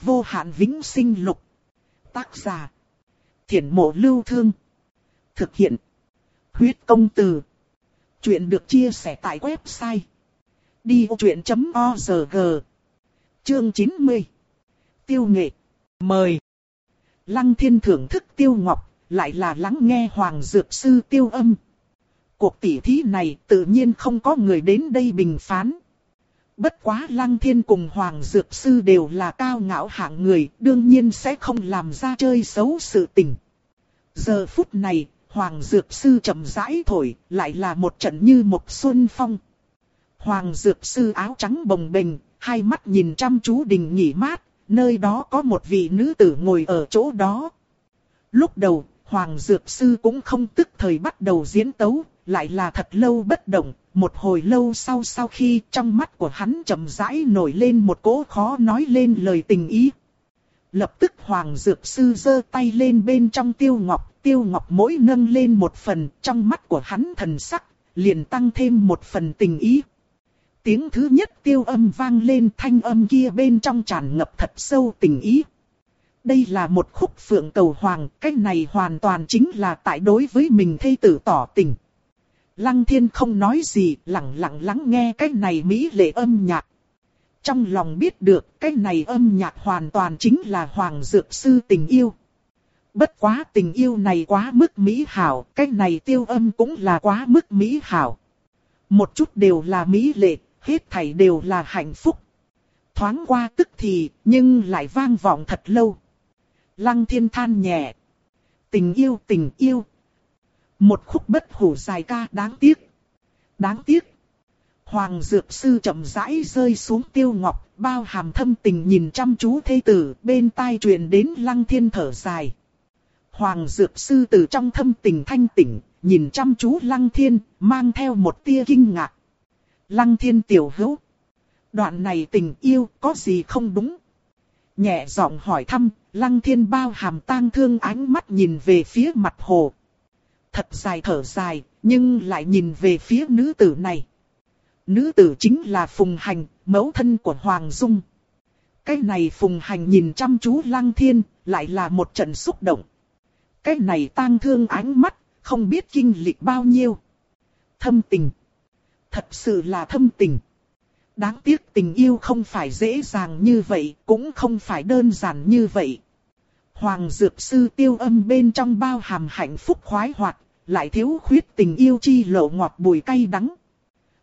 Vô hạn vĩnh sinh lục. Tác giả. Thiển mộ lưu thương. Thực hiện. Huyết công từ. Chuyện được chia sẻ tại website. Đi vô chuyện.org Chương 90 Tiêu nghệ Mời Lăng thiên thưởng thức tiêu ngọc, lại là lắng nghe hoàng dược sư tiêu âm. Cuộc tỉ thí này tự nhiên không có người đến đây bình phán. Bất quá Lăng Thiên cùng Hoàng Dược Sư đều là cao ngạo hạng người, đương nhiên sẽ không làm ra chơi xấu sự tình. Giờ phút này, Hoàng Dược Sư chậm rãi thổi, lại là một trận như một xuân phong. Hoàng Dược Sư áo trắng bồng bềnh, hai mắt nhìn chăm chú đình nghỉ mát, nơi đó có một vị nữ tử ngồi ở chỗ đó. Lúc đầu, Hoàng Dược Sư cũng không tức thời bắt đầu diễn tấu, lại là thật lâu bất động, một hồi lâu sau sau khi trong mắt của hắn chậm rãi nổi lên một cỗ khó nói lên lời tình ý. Lập tức Hoàng Dược Sư giơ tay lên bên trong tiêu ngọc, tiêu ngọc mỗi nâng lên một phần, trong mắt của hắn thần sắc, liền tăng thêm một phần tình ý. Tiếng thứ nhất tiêu âm vang lên thanh âm kia bên trong tràn ngập thật sâu tình ý. Đây là một khúc phượng cầu hoàng, cách này hoàn toàn chính là tại đối với mình thây tử tỏ tình. Lăng thiên không nói gì, lặng lặng lắng nghe cái này mỹ lệ âm nhạc. Trong lòng biết được cái này âm nhạc hoàn toàn chính là Hoàng Dược Sư tình yêu. Bất quá tình yêu này quá mức mỹ hảo, cái này tiêu âm cũng là quá mức mỹ hảo. Một chút đều là mỹ lệ, hết thảy đều là hạnh phúc. Thoáng qua tức thì, nhưng lại vang vọng thật lâu. Lăng thiên than nhẹ. Tình yêu tình yêu, một khúc bất hủ dài ca đáng tiếc. Đáng tiếc. Hoàng Dược Sư chậm rãi rơi xuống tiêu ngọc, bao hàm thâm tình nhìn chăm chú thê tử, bên tai truyền đến lăng thiên thở dài. Hoàng Dược Sư từ trong thâm tình thanh tỉnh, nhìn chăm chú lăng thiên, mang theo một tia kinh ngạc. Lăng thiên tiểu hữu. Đoạn này tình yêu có gì không đúng? Nhẹ giọng hỏi thăm, lăng thiên bao hàm tang thương ánh mắt nhìn về phía mặt hồ thật dài thở dài, nhưng lại nhìn về phía nữ tử này. Nữ tử chính là Phùng Hành, mẫu thân của Hoàng Dung. Cái này Phùng Hành nhìn chăm chú Lăng Thiên, lại là một trận xúc động. Cái này tang thương ánh mắt, không biết kinh lịch bao nhiêu. Thâm tình. Thật sự là thâm tình. Đáng tiếc tình yêu không phải dễ dàng như vậy, cũng không phải đơn giản như vậy. Hoàng Dược Sư tiêu âm bên trong bao hàm hạnh phúc khoái hoạt, lại thiếu khuyết tình yêu chi lộ ngọt bùi cay đắng.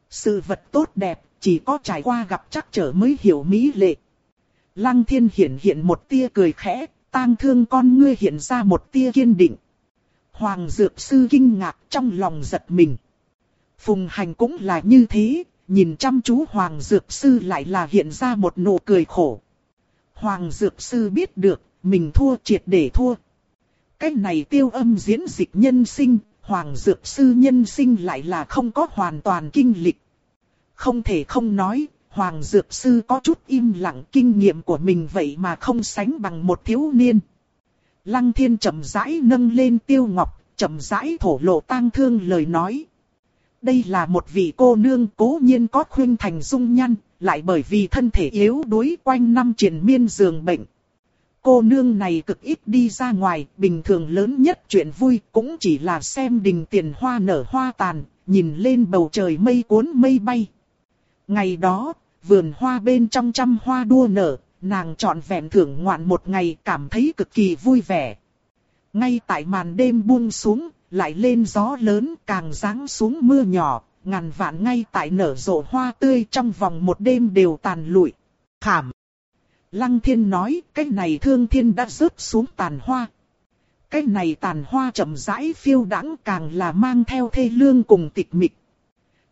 Sự vật tốt đẹp, chỉ có trải qua gặp chắc trở mới hiểu mỹ lệ. Lăng thiên hiện hiện một tia cười khẽ, tang thương con ngươi hiện ra một tia kiên định. Hoàng Dược Sư kinh ngạc trong lòng giật mình. Phùng hành cũng là như thế, nhìn chăm chú Hoàng Dược Sư lại là hiện ra một nụ cười khổ. Hoàng Dược Sư biết được, mình thua triệt để thua. Cái này tiêu âm diễn dịch nhân sinh, Hoàng Dược Sư nhân sinh lại là không có hoàn toàn kinh lịch. Không thể không nói, Hoàng Dược Sư có chút im lặng kinh nghiệm của mình vậy mà không sánh bằng một thiếu niên. Lăng thiên chậm rãi nâng lên tiêu ngọc, chậm rãi thổ lộ tang thương lời nói. Đây là một vị cô nương cố nhiên có khuyên thành dung nhăn, lại bởi vì thân thể yếu đuối quanh năm triển miên giường bệnh. Cô nương này cực ít đi ra ngoài, bình thường lớn nhất chuyện vui cũng chỉ là xem đình tiền hoa nở hoa tàn, nhìn lên bầu trời mây cuốn mây bay. Ngày đó, vườn hoa bên trong trăm hoa đua nở, nàng trọn vẹn thưởng ngoạn một ngày cảm thấy cực kỳ vui vẻ. Ngay tại màn đêm buông xuống, lại lên gió lớn càng ráng xuống mưa nhỏ, ngàn vạn ngay tại nở rộ hoa tươi trong vòng một đêm đều tàn lụi. Khảm. Lăng thiên nói, cái này thương thiên đã rớt xuống tàn hoa. Cái này tàn hoa chậm rãi phiêu đãng càng là mang theo thê lương cùng tịch mịch.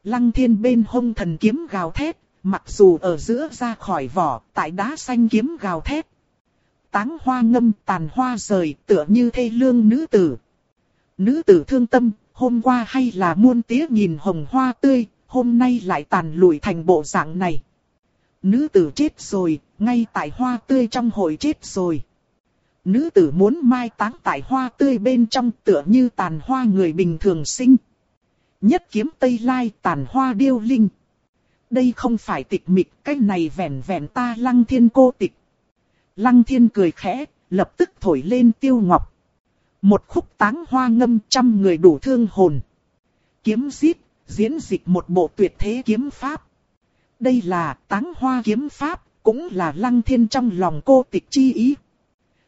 Lăng thiên bên hông thần kiếm gào thét, mặc dù ở giữa ra khỏi vỏ, tại đá xanh kiếm gào thét. Táng hoa ngâm tàn hoa rời tựa như thê lương nữ tử. Nữ tử thương tâm, hôm qua hay là muôn tía nhìn hồng hoa tươi, hôm nay lại tàn lụi thành bộ dạng này. Nữ tử chết rồi, ngay tại hoa tươi trong hội chết rồi. Nữ tử muốn mai táng tại hoa tươi bên trong tựa như tàn hoa người bình thường sinh. Nhất kiếm Tây Lai tàn hoa điêu linh. Đây không phải tịch mịch, cái này vẻn vẻn ta lăng thiên cô tịch. Lăng thiên cười khẽ, lập tức thổi lên tiêu ngọc. Một khúc táng hoa ngâm trăm người đủ thương hồn. Kiếm giết, diễn dịch một bộ tuyệt thế kiếm pháp. Đây là táng hoa kiếm pháp, cũng là lăng thiên trong lòng cô tịch chi ý.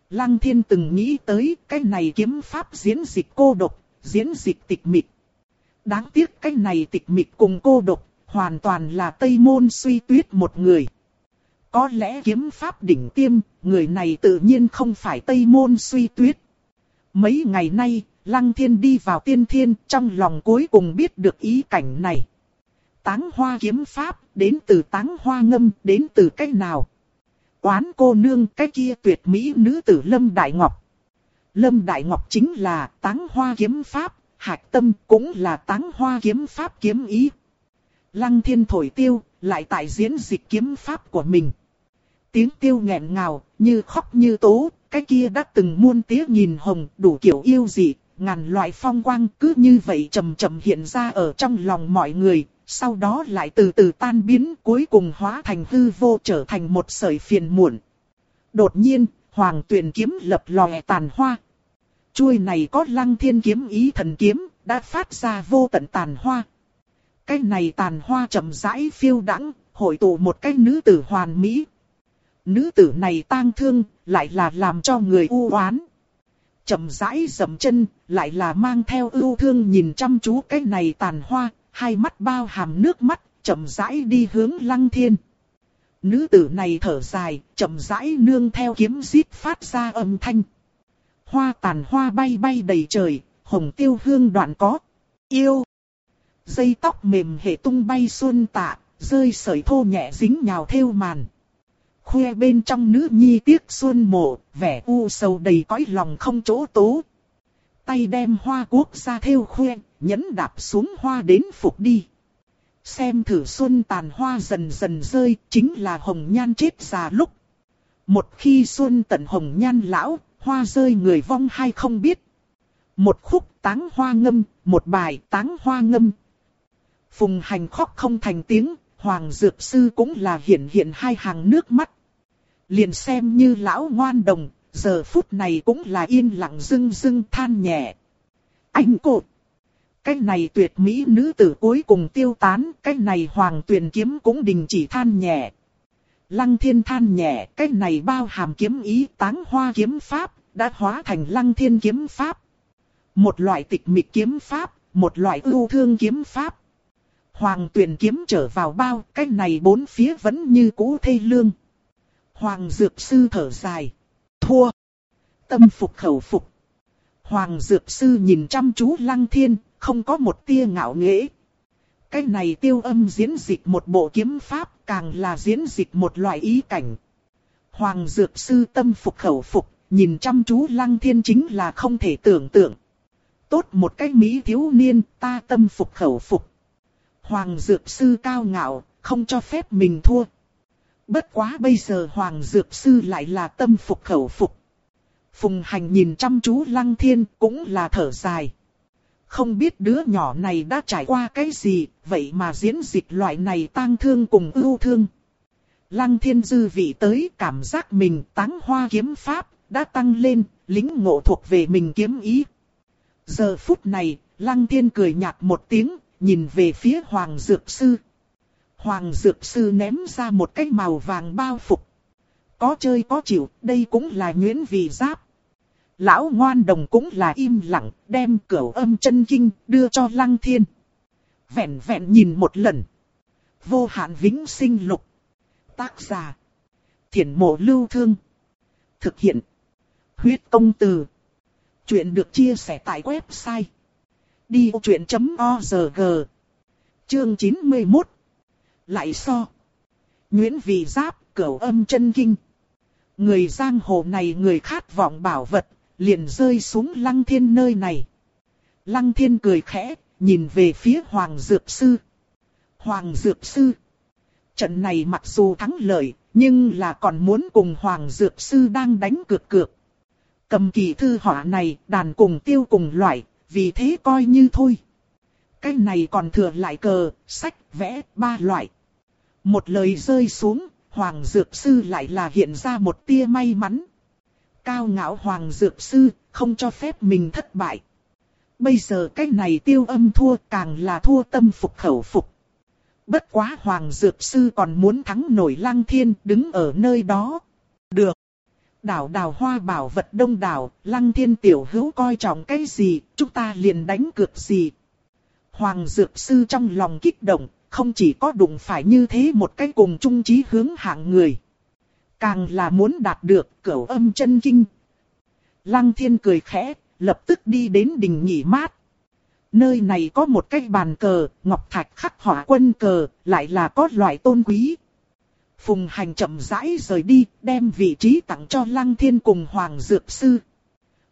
Lăng thiên từng nghĩ tới cái này kiếm pháp diễn dịch cô độc, diễn dịch tịch mịch. Đáng tiếc cái này tịch mịch cùng cô độc, hoàn toàn là Tây Môn suy tuyết một người. Có lẽ kiếm pháp đỉnh tiêm, người này tự nhiên không phải Tây Môn suy tuyết. Mấy ngày nay, Lăng Thiên đi vào tiên thiên, trong lòng cuối cùng biết được ý cảnh này. Táng hoa kiếm pháp, đến từ táng hoa ngâm, đến từ cách nào? Quán cô nương cái kia tuyệt mỹ nữ tử Lâm Đại Ngọc. Lâm Đại Ngọc chính là táng hoa kiếm pháp, hạch tâm cũng là táng hoa kiếm pháp kiếm ý. Lăng thiên thổi tiêu, lại tại diễn dịch kiếm pháp của mình. Tiếng tiêu nghẹn ngào, như khóc như tố, cái kia đã từng muôn tía nhìn hồng, đủ kiểu yêu dị, ngàn loại phong quang cứ như vậy chầm chậm hiện ra ở trong lòng mọi người, sau đó lại từ từ tan biến cuối cùng hóa thành hư vô trở thành một sợi phiền muộn. Đột nhiên, hoàng tuyển kiếm lập lòe tàn hoa. Chuôi này có lăng thiên kiếm ý thần kiếm, đã phát ra vô tận tàn hoa. Cái này tàn hoa chậm rãi phiêu đãng, hội tụ một cái nữ tử hoàn mỹ. Nữ tử này tang thương, lại là làm cho người u oán. Chậm rãi dậm chân, lại là mang theo ưu thương nhìn chăm chú cái này tàn hoa, hai mắt bao hàm nước mắt, chậm rãi đi hướng lăng thiên. Nữ tử này thở dài, chậm rãi nương theo kiếm giết phát ra âm thanh. Hoa tàn hoa bay bay đầy trời, hồng tiêu hương đoạn có. Yêu! Dây tóc mềm hệ tung bay xuân tạ, rơi sợi thô nhẹ dính nhào theo màn. Khoe bên trong nữ nhi tiếc xuân mộ, vẻ u sầu đầy cõi lòng không chỗ tố. Tay đem hoa quốc ra theo khoe, nhẫn đạp xuống hoa đến phục đi. Xem thử xuân tàn hoa dần dần rơi, chính là hồng nhan chết già lúc. Một khi xuân tận hồng nhan lão, hoa rơi người vong hay không biết. Một khúc táng hoa ngâm, một bài táng hoa ngâm. Phùng hành khóc không thành tiếng, Hoàng Dược Sư cũng là hiện hiện hai hàng nước mắt. Liền xem như lão ngoan đồng, giờ phút này cũng là yên lặng dưng dưng than nhẹ. Anh cột! Cái này tuyệt mỹ nữ tử cuối cùng tiêu tán, cái này hoàng tuyền kiếm cũng đình chỉ than nhẹ. Lăng thiên than nhẹ, cái này bao hàm kiếm ý táng hoa kiếm pháp, đã hóa thành lăng thiên kiếm pháp. Một loại tịch mịch kiếm pháp, một loại ưu thương kiếm pháp. Hoàng tuyển kiếm trở vào bao, cái này bốn phía vẫn như cũ thê lương. Hoàng dược sư thở dài. Thua. Tâm phục khẩu phục. Hoàng dược sư nhìn chăm chú lăng thiên, không có một tia ngạo nghễ. Cái này tiêu âm diễn dịch một bộ kiếm pháp, càng là diễn dịch một loại ý cảnh. Hoàng dược sư tâm phục khẩu phục, nhìn chăm chú lăng thiên chính là không thể tưởng tượng. Tốt một cái mỹ thiếu niên, ta tâm phục khẩu phục. Hoàng dược sư cao ngạo, không cho phép mình thua. Bất quá bây giờ Hoàng dược sư lại là tâm phục khẩu phục. Phùng hành nhìn chăm chú lăng thiên cũng là thở dài. Không biết đứa nhỏ này đã trải qua cái gì, vậy mà diễn dịch loại này tang thương cùng ưu thương. Lăng thiên dư vị tới cảm giác mình táng hoa kiếm pháp, đã tăng lên, lính ngộ thuộc về mình kiếm ý. Giờ phút này, lăng thiên cười nhạt một tiếng, nhìn về phía Hoàng Dược Sư. Hoàng Dược Sư ném ra một cái màu vàng bao phục. Có chơi có chịu, đây cũng là nhuyễn Vị giáp. Lão ngoan đồng cũng là im lặng, đem cửu âm chân kinh đưa cho Lăng Thiên. Vẹn vẹn nhìn một lần. Vô hạn vĩnh sinh lục. Tác giả. Thiển mộ lưu thương. Thực hiện. Huyết công từ. Chuyện được chia sẻ tại website. Đi vô chuyện.org Chương 91 Lại so Nguyễn Vị Giáp, cửu âm chân kinh. Người giang hồ này người khát vọng bảo vật, liền rơi xuống lăng thiên nơi này. Lăng thiên cười khẽ, nhìn về phía Hoàng Dược Sư. Hoàng Dược Sư. Trận này mặc dù thắng lợi, nhưng là còn muốn cùng Hoàng Dược Sư đang đánh cược cược. Cầm kỳ thư họa này, đàn cùng tiêu cùng loại, vì thế coi như thôi. Cái này còn thừa lại cờ, sách, vẽ, ba loại. Một lời rơi xuống, Hoàng Dược Sư lại là hiện ra một tia may mắn. Cao ngạo Hoàng Dược Sư, không cho phép mình thất bại. Bây giờ cái này tiêu âm thua càng là thua tâm phục khẩu phục. Bất quá Hoàng Dược Sư còn muốn thắng nổi Lăng Thiên đứng ở nơi đó. Được. Đảo đào hoa bảo vật đông đảo, Lăng Thiên tiểu hữu coi trọng cái gì, chúng ta liền đánh cược gì. Hoàng Dược Sư trong lòng kích động, không chỉ có đụng phải như thế một cái cùng chung chí hướng hạng người. Càng là muốn đạt được cửu âm chân kinh. Lăng thiên cười khẽ, lập tức đi đến đỉnh nghỉ mát. Nơi này có một cái bàn cờ, ngọc thạch khắc họa quân cờ, lại là có loại tôn quý. Phùng hành chậm rãi rời đi, đem vị trí tặng cho Lăng Thiên cùng Hoàng Dược Sư.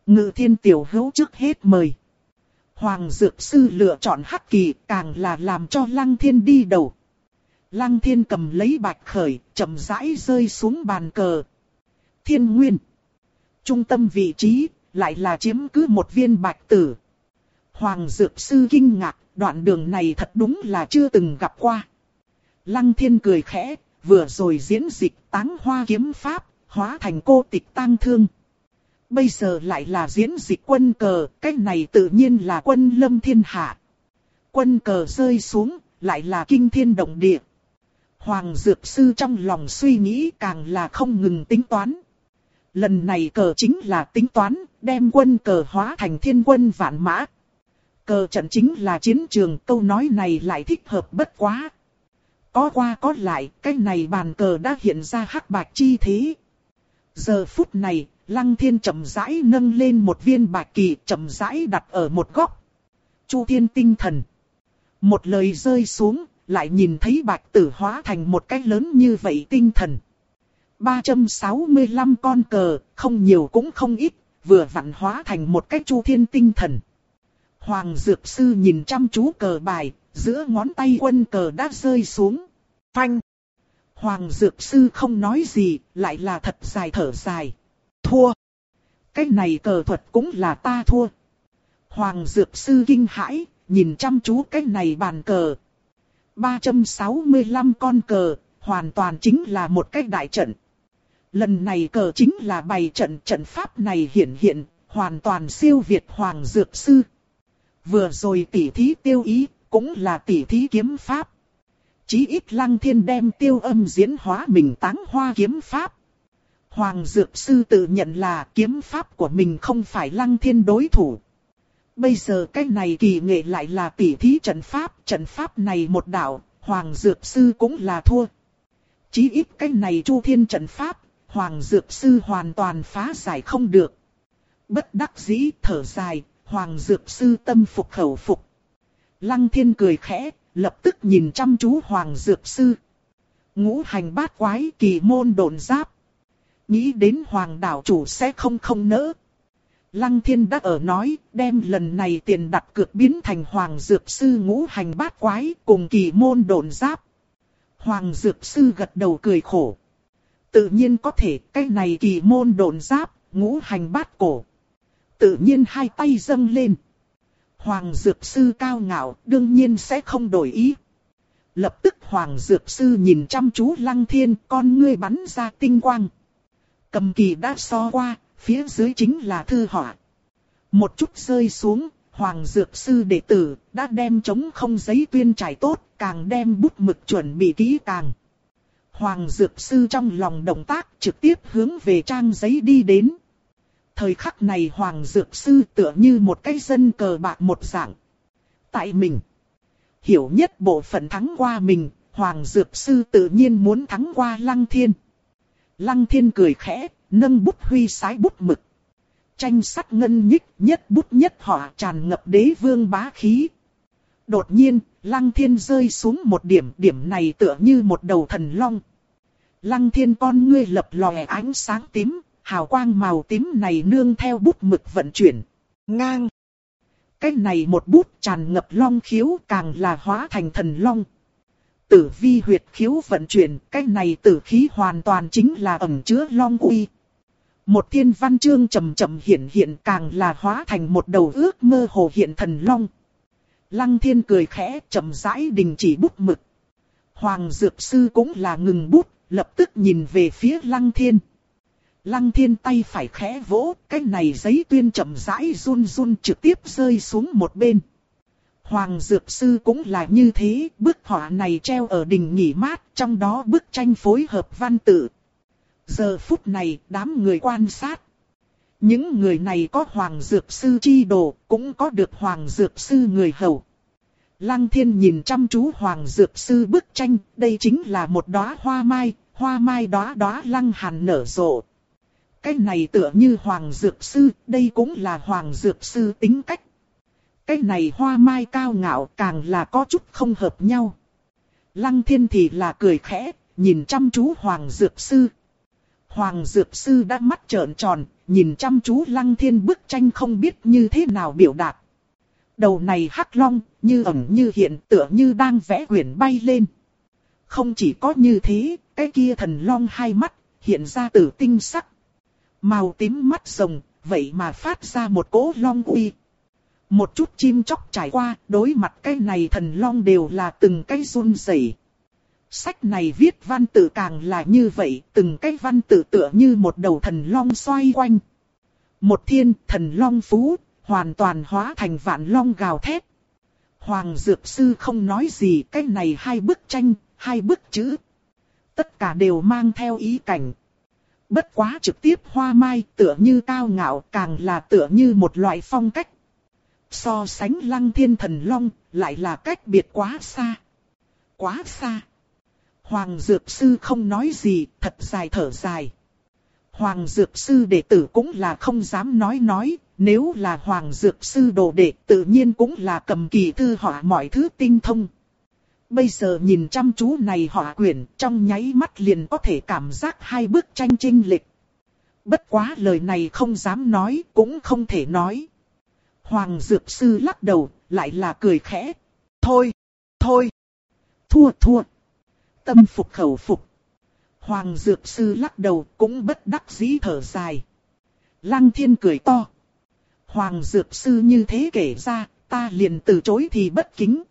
Ngự thiên tiểu hữu trước hết mời. Hoàng Dược Sư lựa chọn hắc kỳ càng là làm cho Lăng Thiên đi đầu. Lăng Thiên cầm lấy bạch khởi, chậm rãi rơi xuống bàn cờ. Thiên Nguyên. Trung tâm vị trí, lại là chiếm cứ một viên bạch tử. Hoàng Dược Sư kinh ngạc, đoạn đường này thật đúng là chưa từng gặp qua. Lăng Thiên cười khẽ, vừa rồi diễn dịch táng hoa kiếm pháp, hóa thành cô tịch tang thương. Bây giờ lại là diễn dịch quân cờ, cái này tự nhiên là quân lâm thiên hạ. Quân cờ rơi xuống, lại là kinh thiên động địa. Hoàng Dược Sư trong lòng suy nghĩ càng là không ngừng tính toán. Lần này cờ chính là tính toán, đem quân cờ hóa thành thiên quân vạn mã. Cờ trận chính là chiến trường, câu nói này lại thích hợp bất quá. Có qua có lại, cái này bàn cờ đã hiện ra hắc bạch chi thế. Giờ phút này, Lăng Thiên chậm rãi nâng lên một viên bạch kỳ chậm rãi đặt ở một góc. Chu Thiên tinh thần. Một lời rơi xuống, lại nhìn thấy bạch tử hóa thành một cái lớn như vậy tinh thần. 365 con cờ, không nhiều cũng không ít, vừa vặn hóa thành một cái chu thiên tinh thần. Hoàng Dược Sư nhìn chăm chú cờ bài, giữa ngón tay quân cờ đã rơi xuống. Phanh! Hoàng Dược Sư không nói gì, lại là thật dài thở dài. Thua! Cái này cờ thuật cũng là ta thua. Hoàng Dược Sư kinh hãi, nhìn chăm chú cái này bàn cờ. 365 con cờ, hoàn toàn chính là một cái đại trận. Lần này cờ chính là bày trận trận pháp này hiển hiện, hoàn toàn siêu việt Hoàng Dược Sư. Vừa rồi tỉ thí tiêu ý, cũng là tỉ thí kiếm pháp. Chí ít lăng thiên đem tiêu âm diễn hóa mình táng hoa kiếm pháp. Hoàng Dược Sư tự nhận là kiếm pháp của mình không phải lăng thiên đối thủ. Bây giờ cái này kỳ nghệ lại là tỉ thí trận pháp, trận pháp này một đạo, Hoàng Dược Sư cũng là thua. Chí ít cái này chu thiên trận pháp, Hoàng Dược Sư hoàn toàn phá giải không được. Bất đắc dĩ thở dài, Hoàng Dược Sư tâm phục khẩu phục. Lăng thiên cười khẽ, lập tức nhìn chăm chú Hoàng Dược Sư. Ngũ hành bát quái kỳ môn đồn giáp. Nghĩ đến Hoàng đảo chủ sẽ không không nỡ. Lăng thiên đã ở nói, đem lần này tiền đặt cược biến thành Hoàng Dược Sư ngũ hành bát quái cùng kỳ môn đồn giáp. Hoàng Dược Sư gật đầu cười khổ. Tự nhiên có thể, cái này kỳ môn đồn giáp, ngũ hành bát cổ. Tự nhiên hai tay dâng lên. Hoàng Dược Sư cao ngạo, đương nhiên sẽ không đổi ý. Lập tức Hoàng Dược Sư nhìn chăm chú Lăng Thiên, con ngươi bắn ra tinh quang. Cầm kỳ đã so qua, phía dưới chính là thư họa. Một chút rơi xuống, Hoàng Dược Sư đệ tử, đã đem chống không giấy tuyên trải tốt, càng đem bút mực chuẩn bị kỹ càng. Hoàng Dược Sư trong lòng động tác trực tiếp hướng về trang giấy đi đến. Thời khắc này Hoàng Dược Sư tựa như một cái dân cờ bạc một dạng. Tại mình, hiểu nhất bộ phận thắng qua mình, Hoàng Dược Sư tự nhiên muốn thắng qua Lăng Thiên. Lăng Thiên cười khẽ, nâng bút huy sái bút mực. Tranh sắt ngân nhích nhất bút nhất họa tràn ngập đế vương bá khí. Đột nhiên, Lăng Thiên rơi xuống một điểm, điểm này tựa như một đầu thần long. Lăng Thiên con ngươi lập lòe ánh sáng tím, hào quang màu tím này nương theo bút mực vận chuyển. Ngang. Cái này một bút tràn ngập long khiếu càng là hóa thành thần long. Tử vi huyệt khiếu vận chuyển, cái này tử khí hoàn toàn chính là ẩn chứa long uy. Một thiên văn chương chậm chậm hiện hiện càng là hóa thành một đầu ước mơ hồ hiện thần long. Lăng thiên cười khẽ chậm rãi đình chỉ bút mực. Hoàng Dược Sư cũng là ngừng bút, lập tức nhìn về phía lăng thiên. Lăng thiên tay phải khẽ vỗ, cái này giấy tuyên chậm rãi run run trực tiếp rơi xuống một bên. Hoàng Dược Sư cũng là như thế, bức họa này treo ở đình nghỉ mát, trong đó bức tranh phối hợp văn tự. Giờ phút này, đám người quan sát. Những người này có Hoàng Dược Sư chi đồ, cũng có được Hoàng Dược Sư người hầu. Lăng thiên nhìn chăm chú Hoàng Dược Sư bức tranh, đây chính là một đóa hoa mai, hoa mai đóa đóa lăng hàn nở rộ. Cái này tựa như Hoàng Dược Sư, đây cũng là Hoàng Dược Sư tính cách. Cái này hoa mai cao ngạo càng là có chút không hợp nhau. Lăng thiên thì là cười khẽ, nhìn chăm chú Hoàng Dược Sư. Hoàng Dược Sư đã mắt trợn tròn, nhìn chăm chú Lăng thiên bức tranh không biết như thế nào biểu đạt. Đầu này hắc long, như ẩn như hiện tựa như đang vẽ quyển bay lên. Không chỉ có như thế, cái kia thần long hai mắt, hiện ra tử tinh sắc. Màu tím mắt rồng, vậy mà phát ra một cỗ long uy. Một chút chim chóc trải qua, đối mặt cái này thần long đều là từng cái run rẩy. Sách này viết văn tự càng là như vậy, từng cái văn tự tựa như một đầu thần long xoay quanh. Một thiên thần long phú, hoàn toàn hóa thành vạn long gào thét. Hoàng Dược Sư không nói gì, cái này hai bức tranh, hai bức chữ. Tất cả đều mang theo ý cảnh. Bất quá trực tiếp hoa mai tựa như cao ngạo càng là tựa như một loại phong cách. So sánh lăng thiên thần long, lại là cách biệt quá xa. Quá xa. Hoàng Dược Sư không nói gì, thật dài thở dài. Hoàng Dược Sư đệ tử cũng là không dám nói nói, nếu là Hoàng Dược Sư đồ đệ tự nhiên cũng là cầm kỳ thư họa mọi thứ tinh thông. Bây giờ nhìn chăm chú này họa quyển trong nháy mắt liền có thể cảm giác hai bức tranh trinh lịch. Bất quá lời này không dám nói, cũng không thể nói. Hoàng Dược Sư lắc đầu, lại là cười khẽ. Thôi, thôi, thua thua. Tâm phục khẩu phục. Hoàng Dược Sư lắc đầu cũng bất đắc dĩ thở dài. Lăng Thiên cười to. Hoàng Dược Sư như thế kể ra, ta liền từ chối thì bất kính.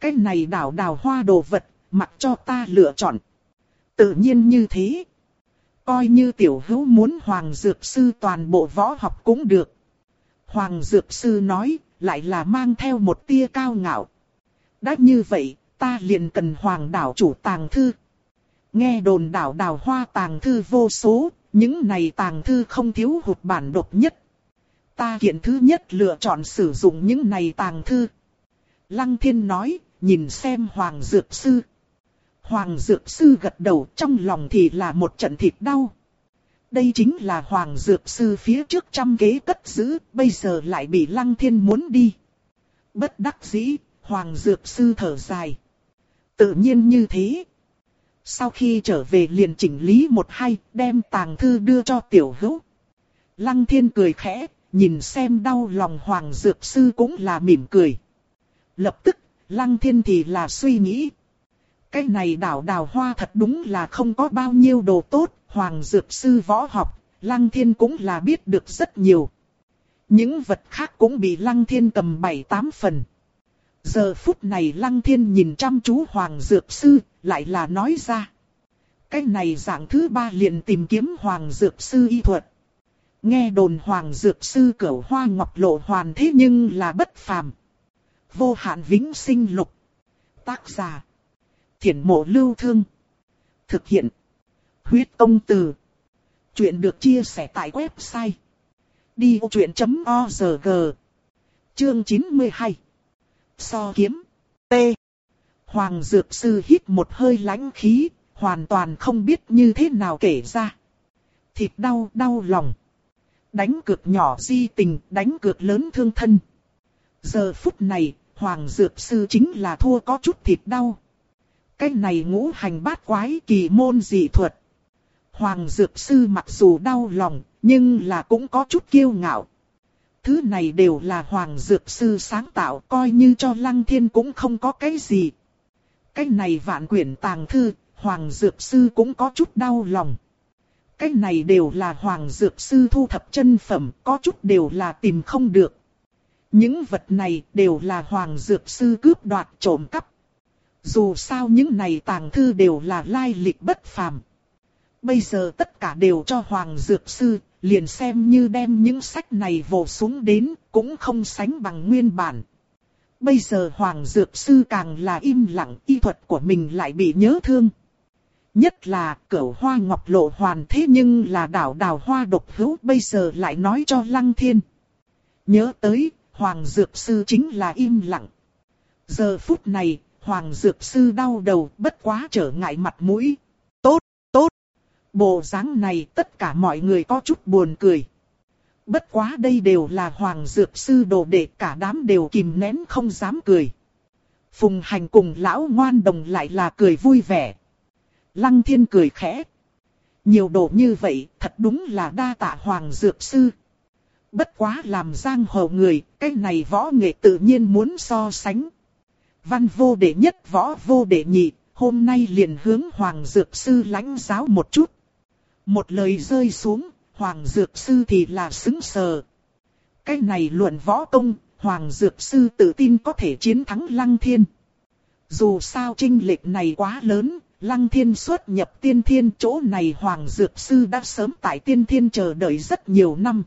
Cái này đảo đào hoa đồ vật, mặc cho ta lựa chọn. Tự nhiên như thế. Coi như tiểu hữu muốn Hoàng Dược Sư toàn bộ võ học cũng được. Hoàng Dược Sư nói, lại là mang theo một tia cao ngạo. Đã như vậy, ta liền cần Hoàng đảo chủ tàng thư. Nghe đồn đảo đào hoa tàng thư vô số, những này tàng thư không thiếu hụt bản độc nhất. Ta kiện thứ nhất lựa chọn sử dụng những này tàng thư. Lăng thiên nói, nhìn xem Hoàng Dược Sư. Hoàng Dược Sư gật đầu trong lòng thì là một trận thịt đau. Đây chính là Hoàng Dược Sư phía trước trăm kế cất giữ, bây giờ lại bị Lăng Thiên muốn đi. Bất đắc dĩ, Hoàng Dược Sư thở dài. Tự nhiên như thế. Sau khi trở về liền chỉnh lý một hai, đem tàng thư đưa cho tiểu hữu. Lăng Thiên cười khẽ, nhìn xem đau lòng Hoàng Dược Sư cũng là mỉm cười. Lập tức, Lăng Thiên thì là suy nghĩ. Cái này đảo đào hoa thật đúng là không có bao nhiêu đồ tốt, Hoàng Dược Sư võ học, Lăng Thiên cũng là biết được rất nhiều. Những vật khác cũng bị Lăng Thiên cầm bảy tám phần. Giờ phút này Lăng Thiên nhìn chăm chú Hoàng Dược Sư, lại là nói ra. Cái này dạng thứ ba liền tìm kiếm Hoàng Dược Sư y thuật. Nghe đồn Hoàng Dược Sư cẩu hoa ngọc lộ hoàn thế nhưng là bất phàm. Vô hạn vĩnh sinh lục. Tác giả. Thiển mộ lưu thương. Thực hiện. Huyết công từ. Chuyện được chia sẻ tại website. Đi vô chuyện.org Chương 92 So kiếm T Hoàng Dược Sư hít một hơi lãnh khí, hoàn toàn không biết như thế nào kể ra. Thịt đau đau lòng. Đánh cược nhỏ di tình, đánh cược lớn thương thân. Giờ phút này, Hoàng Dược Sư chính là thua có chút thịt đau. Cái này ngũ hành bát quái kỳ môn dị thuật. Hoàng Dược Sư mặc dù đau lòng, nhưng là cũng có chút kiêu ngạo. Thứ này đều là Hoàng Dược Sư sáng tạo, coi như cho Lăng Thiên cũng không có cái gì. Cái này vạn quyển tàng thư, Hoàng Dược Sư cũng có chút đau lòng. Cái này đều là Hoàng Dược Sư thu thập chân phẩm, có chút đều là tìm không được. Những vật này đều là Hoàng Dược Sư cướp đoạt trộm cắp. Dù sao những này tàng thư đều là lai lịch bất phàm. Bây giờ tất cả đều cho Hoàng Dược Sư, liền xem như đem những sách này vồ xuống đến, cũng không sánh bằng nguyên bản. Bây giờ Hoàng Dược Sư càng là im lặng, y thuật của mình lại bị nhớ thương. Nhất là cửu hoa ngọc lộ hoàn thế nhưng là đảo đào hoa độc hữu bây giờ lại nói cho Lăng Thiên. Nhớ tới, Hoàng Dược Sư chính là im lặng. Giờ phút này, Hoàng Dược Sư đau đầu bất quá trở ngại mặt mũi. Bộ dáng này tất cả mọi người có chút buồn cười. Bất quá đây đều là Hoàng Dược Sư đồ đệ cả đám đều kìm nén không dám cười. Phùng hành cùng lão ngoan đồng lại là cười vui vẻ. Lăng thiên cười khẽ. Nhiều đồ như vậy thật đúng là đa tạ Hoàng Dược Sư. Bất quá làm giang hồ người, cái này võ nghệ tự nhiên muốn so sánh. Văn vô đệ nhất võ vô đệ nhị, hôm nay liền hướng Hoàng Dược Sư lãnh giáo một chút. Một lời rơi xuống, Hoàng Dược Sư thì là xứng sờ. Cái này luận võ công, Hoàng Dược Sư tự tin có thể chiến thắng Lăng Thiên. Dù sao trinh lệch này quá lớn, Lăng Thiên xuất nhập tiên thiên chỗ này Hoàng Dược Sư đã sớm tại tiên thiên chờ đợi rất nhiều năm.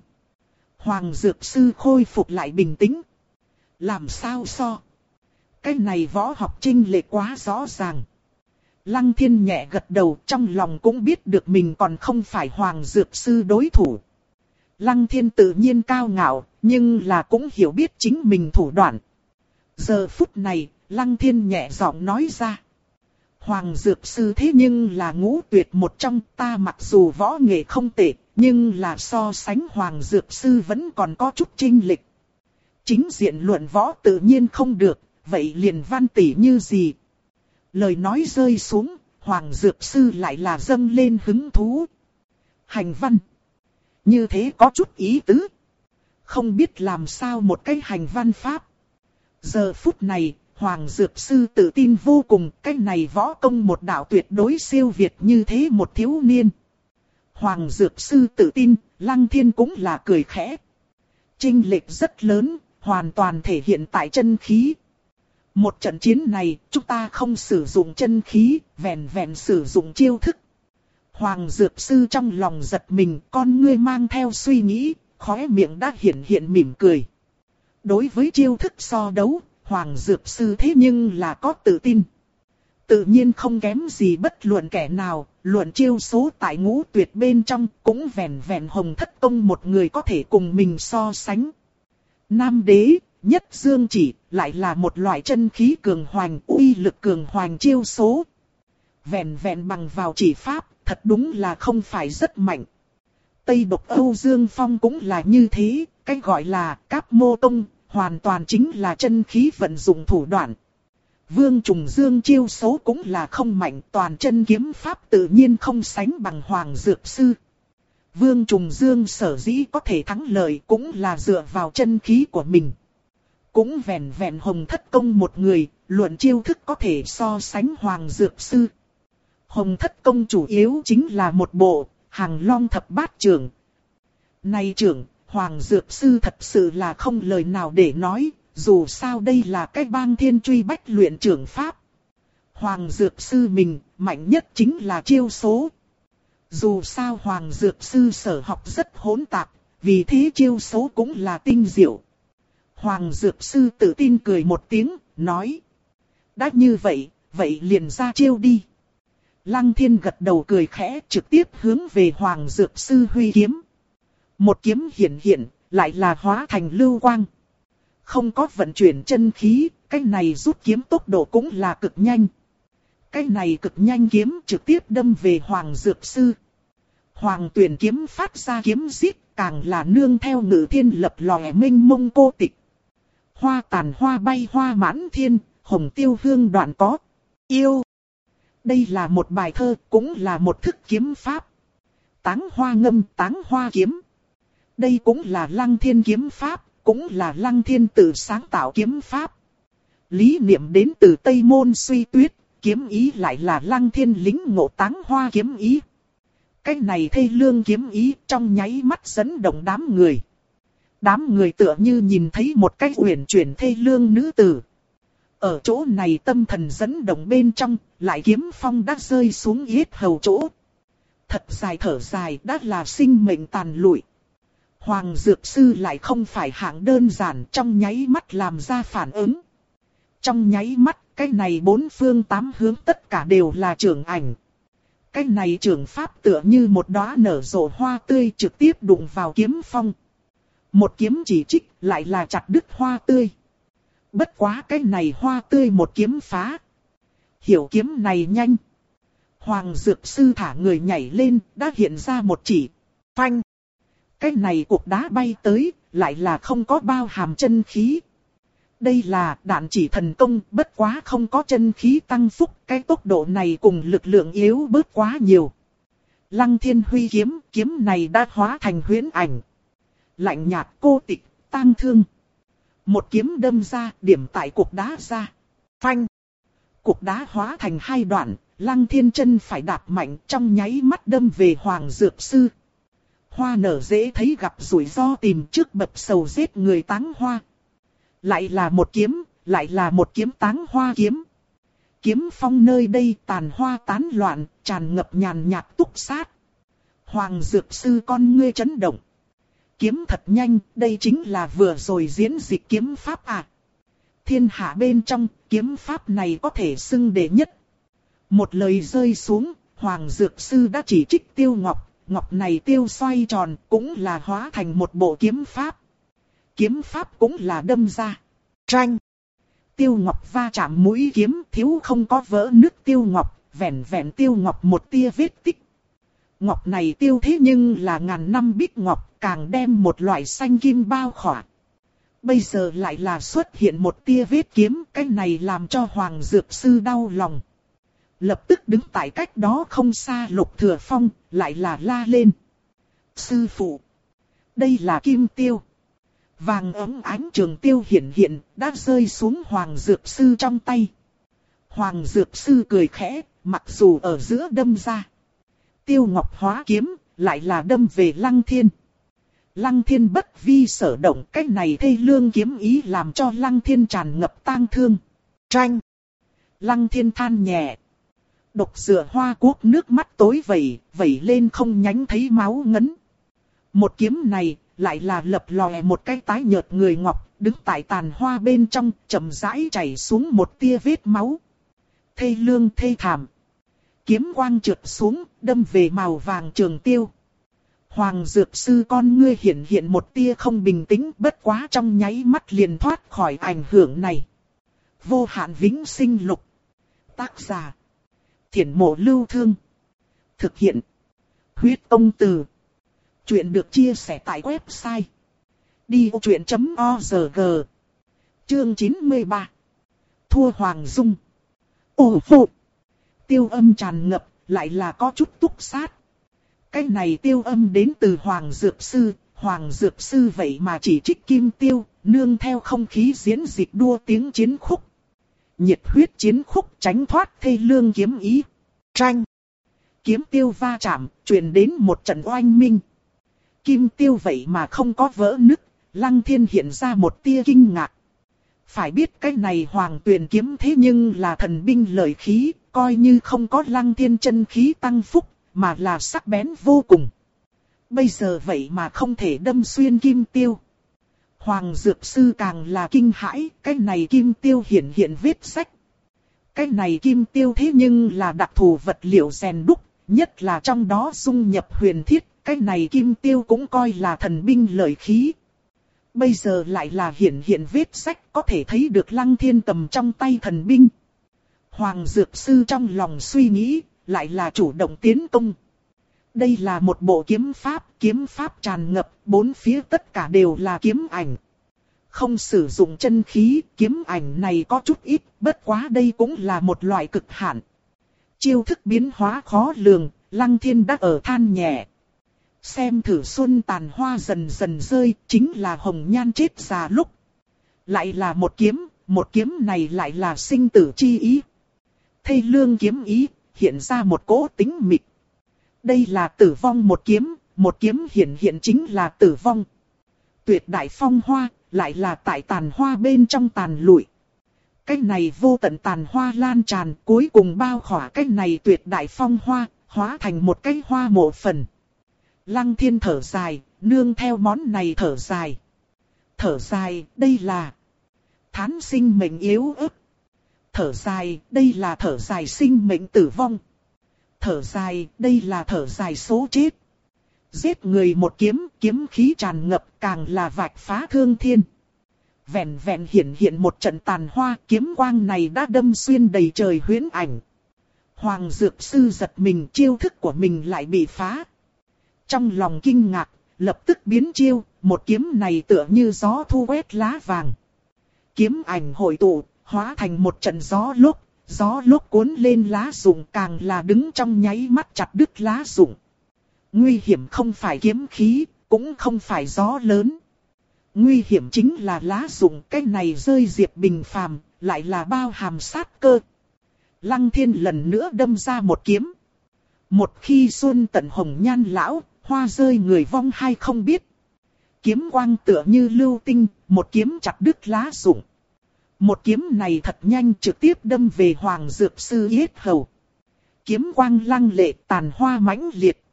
Hoàng Dược Sư khôi phục lại bình tĩnh. Làm sao so? Cái này võ học trinh lệch quá rõ ràng. Lăng thiên nhẹ gật đầu trong lòng cũng biết được mình còn không phải Hoàng Dược Sư đối thủ. Lăng thiên tự nhiên cao ngạo, nhưng là cũng hiểu biết chính mình thủ đoạn. Giờ phút này, Lăng thiên nhẹ giọng nói ra. Hoàng Dược Sư thế nhưng là ngũ tuyệt một trong ta mặc dù võ nghệ không tệ, nhưng là so sánh Hoàng Dược Sư vẫn còn có chút trinh lịch. Chính diện luận võ tự nhiên không được, vậy liền văn tỷ như gì? Lời nói rơi xuống, Hoàng Dược Sư lại là dâng lên hứng thú. Hành văn. Như thế có chút ý tứ. Không biết làm sao một cái hành văn pháp. Giờ phút này, Hoàng Dược Sư tự tin vô cùng, cái này võ công một đạo tuyệt đối siêu việt như thế một thiếu niên. Hoàng Dược Sư tự tin, Lăng Thiên cũng là cười khẽ. Trinh lệch rất lớn, hoàn toàn thể hiện tại chân khí. Một trận chiến này, chúng ta không sử dụng chân khí, vẹn vẹn sử dụng chiêu thức. Hoàng Dược Sư trong lòng giật mình, con ngươi mang theo suy nghĩ, khóe miệng đã hiện hiện mỉm cười. Đối với chiêu thức so đấu, Hoàng Dược Sư thế nhưng là có tự tin. Tự nhiên không kém gì bất luận kẻ nào, luận chiêu số tại ngũ tuyệt bên trong cũng vẹn vẹn hồng thất công một người có thể cùng mình so sánh. Nam đế, nhất dương chỉ, lại là một loại chân khí cường hoành, uy lực cường hoành chiêu số. Vẹn vẹn bằng vào chỉ pháp, thật đúng là không phải rất mạnh. Tây độc Âu Dương Phong cũng là như thế, cách gọi là cáp mô tông, hoàn toàn chính là chân khí vận dụng thủ đoạn. Vương Trùng Dương chiêu số cũng là không mạnh, toàn chân kiếm pháp tự nhiên không sánh bằng Hoàng Dược Sư. Vương Trùng Dương sở dĩ có thể thắng lợi cũng là dựa vào chân khí của mình. Cũng vẹn vẹn hồng thất công một người, luận chiêu thức có thể so sánh Hoàng Dược Sư. Hồng thất công chủ yếu chính là một bộ, hàng long thập bát trưởng. Này trưởng, Hoàng Dược Sư thật sự là không lời nào để nói, dù sao đây là cái bang thiên truy bách luyện trưởng pháp. Hoàng Dược Sư mình, mạnh nhất chính là chiêu số. Dù sao Hoàng Dược Sư sở học rất hỗn tạp, vì thế chiêu số cũng là tinh diệu. Hoàng Dược Sư tự tin cười một tiếng, nói. Đã như vậy, vậy liền ra chiêu đi. Lăng Thiên gật đầu cười khẽ trực tiếp hướng về Hoàng Dược Sư huy kiếm. Một kiếm hiện hiện, lại là hóa thành lưu quang. Không có vận chuyển chân khí, cái này rút kiếm tốc độ cũng là cực nhanh. Cái này cực nhanh kiếm trực tiếp đâm về Hoàng Dược Sư. Hoàng tuyển kiếm phát ra kiếm giết, càng là nương theo ngự thiên lập lòe minh mông cô tịch. Hoa tàn hoa bay hoa mãn thiên, hồng tiêu hương đoạn có. Yêu. Đây là một bài thơ, cũng là một thức kiếm pháp. Táng hoa ngâm, táng hoa kiếm. Đây cũng là lăng thiên kiếm pháp, cũng là lăng thiên tự sáng tạo kiếm pháp. Lý niệm đến từ Tây Môn suy tuyết, kiếm ý lại là lăng thiên lính ngộ táng hoa kiếm ý. Cái này thê lương kiếm ý trong nháy mắt dẫn động đám người. Đám người tựa như nhìn thấy một cái uyển chuyển thê lương nữ tử. Ở chỗ này tâm thần dẫn động bên trong, lại kiếm phong đã rơi xuống yết hầu chỗ. Thật dài thở dài đã là sinh mệnh tàn lụi. Hoàng Dược Sư lại không phải hạng đơn giản trong nháy mắt làm ra phản ứng. Trong nháy mắt, cái này bốn phương tám hướng tất cả đều là trưởng ảnh. Cái này trưởng pháp tựa như một đóa nở rộ hoa tươi trực tiếp đụng vào kiếm phong. Một kiếm chỉ trích lại là chặt đứt hoa tươi. Bất quá cái này hoa tươi một kiếm phá. Hiểu kiếm này nhanh. Hoàng Dược Sư thả người nhảy lên, đã hiện ra một chỉ. Phanh. Cái này cục đá bay tới, lại là không có bao hàm chân khí. Đây là đạn chỉ thần công, bất quá không có chân khí tăng phúc, cái tốc độ này cùng lực lượng yếu bớt quá nhiều. Lăng thiên huy kiếm, kiếm này đã hóa thành huyễn ảnh. Lạnh nhạt cô tịch, tang thương. Một kiếm đâm ra, điểm tại cục đá ra. Phanh. Cục đá hóa thành hai đoạn, lăng thiên chân phải đạp mạnh trong nháy mắt đâm về hoàng dược sư. Hoa nở dễ thấy gặp rủi ro tìm trước bập sầu giết người táng hoa. Lại là một kiếm, lại là một kiếm táng hoa kiếm. Kiếm phong nơi đây tàn hoa tán loạn, tràn ngập nhàn nhạt túc sát. Hoàng dược sư con ngươi chấn động. Kiếm thật nhanh, đây chính là vừa rồi diễn dịch kiếm pháp à. Thiên hạ bên trong, kiếm pháp này có thể xưng đệ nhất. Một lời rơi xuống, Hoàng Dược Sư đã chỉ trích Tiêu Ngọc, Ngọc này tiêu xoay tròn cũng là hóa thành một bộ kiếm pháp. Kiếm pháp cũng là đâm ra. Tranh. Tiêu Ngọc va chạm mũi kiếm thiếu không có vỡ nước Tiêu Ngọc, vẹn vẹn Tiêu Ngọc một tia vết tích. Ngọc này tiêu thế nhưng là ngàn năm bích ngọc, càng đem một loại xanh kim bao khỏa. Bây giờ lại là xuất hiện một tia vết kiếm, cái này làm cho Hoàng Dược Sư đau lòng. Lập tức đứng tại cách đó không xa Lục Thừa Phong, lại là la lên. Sư phụ! Đây là kim tiêu. Vàng ấm ánh trường tiêu hiện hiện, đã rơi xuống Hoàng Dược Sư trong tay. Hoàng Dược Sư cười khẽ, mặc dù ở giữa đâm ra. Tiêu Ngọc hóa kiếm, lại là đâm về Lăng Thiên. Lăng Thiên bất vi sở động, cái này thê lương kiếm ý làm cho Lăng Thiên tràn ngập tang thương. Tranh! Lăng Thiên than nhẹ. Độc dựa hoa quốc nước mắt tối vẩy, vẩy lên không nhánh thấy máu ngấn. Một kiếm này, lại là lập lòe một cái tái nhợt người ngọc, đứng tại tàn hoa bên trong, chậm rãi chảy xuống một tia vết máu. Thê lương thê thảm. Kiếm quang trượt xuống, đâm về màu vàng trường tiêu. Hoàng dược sư con ngươi hiện hiện một tia không bình tĩnh bất quá trong nháy mắt liền thoát khỏi ảnh hưởng này. Vô hạn vĩnh sinh lục. Tác giả. Thiển mộ lưu thương. Thực hiện. Huyết công từ. Chuyện được chia sẻ tại website. Đi vô chuyện.org Chương 93 Thua Hoàng Dung Ồ phụ Tiêu âm tràn ngập, lại là có chút túc sát. Cái này tiêu âm đến từ Hoàng Dược Sư, Hoàng Dược Sư vậy mà chỉ trích kim tiêu, nương theo không khí diễn dịch đua tiếng chiến khúc. Nhiệt huyết chiến khúc tránh thoát thê lương kiếm ý. Tranh. Kiếm tiêu va chạm, truyền đến một trận oanh minh. Kim tiêu vậy mà không có vỡ nứt, lăng thiên hiện ra một tia kinh ngạc. Phải biết cái này hoàng tuyển kiếm thế nhưng là thần binh lợi khí, coi như không có lăng thiên chân khí tăng phúc, mà là sắc bén vô cùng. Bây giờ vậy mà không thể đâm xuyên kim tiêu. Hoàng Dược Sư càng là kinh hãi, cái này kim tiêu hiện hiện viết sách. Cái này kim tiêu thế nhưng là đặc thù vật liệu rèn đúc, nhất là trong đó dung nhập huyền thiết, cái này kim tiêu cũng coi là thần binh lợi khí. Bây giờ lại là hiện hiện viết sách có thể thấy được lăng thiên tầm trong tay thần binh. Hoàng Dược Sư trong lòng suy nghĩ, lại là chủ động tiến công. Đây là một bộ kiếm pháp, kiếm pháp tràn ngập, bốn phía tất cả đều là kiếm ảnh. Không sử dụng chân khí, kiếm ảnh này có chút ít, bất quá đây cũng là một loại cực hạn. Chiêu thức biến hóa khó lường, Lăng Thiên đã ở than nhẹ. Xem thử xuân tàn hoa dần dần rơi, chính là hồng nhan chết già lúc. Lại là một kiếm, một kiếm này lại là sinh tử chi ý thê lương kiếm ý, hiện ra một cỗ tính mịch. Đây là tử vong một kiếm, một kiếm hiện hiện chính là tử vong. Tuyệt đại phong hoa, lại là tại tàn hoa bên trong tàn lụi. cái này vô tận tàn hoa lan tràn, cuối cùng bao khỏa cái này tuyệt đại phong hoa, hóa thành một cái hoa mộ phần. Lăng thiên thở dài, nương theo món này thở dài. Thở dài, đây là thán sinh mệnh yếu ớt. Thở dài, đây là thở dài sinh mệnh tử vong. Thở dài, đây là thở dài số chết. Giết người một kiếm, kiếm khí tràn ngập càng là vạch phá thương thiên. Vẹn vẹn hiện hiện một trận tàn hoa kiếm quang này đã đâm xuyên đầy trời huyễn ảnh. Hoàng Dược Sư giật mình chiêu thức của mình lại bị phá. Trong lòng kinh ngạc, lập tức biến chiêu, một kiếm này tựa như gió thu quét lá vàng. Kiếm ảnh hội tụ, hóa thành một trận gió lốc, gió lốc cuốn lên lá rụng càng là đứng trong nháy mắt chặt đứt lá rụng. Nguy hiểm không phải kiếm khí, cũng không phải gió lớn. Nguy hiểm chính là lá rụng cái này rơi diệp bình phàm, lại là bao hàm sát cơ. Lăng thiên lần nữa đâm ra một kiếm. Một khi xuân tận hồng nhan lão, hoa rơi người vong hay không biết. Kiếm quang tựa như lưu tinh, một kiếm chặt đứt lá rụng. Một kiếm này thật nhanh trực tiếp đâm về Hoàng Dược Sư Yết Hầu. Kiếm quang lăng lệ tàn hoa mãnh liệt.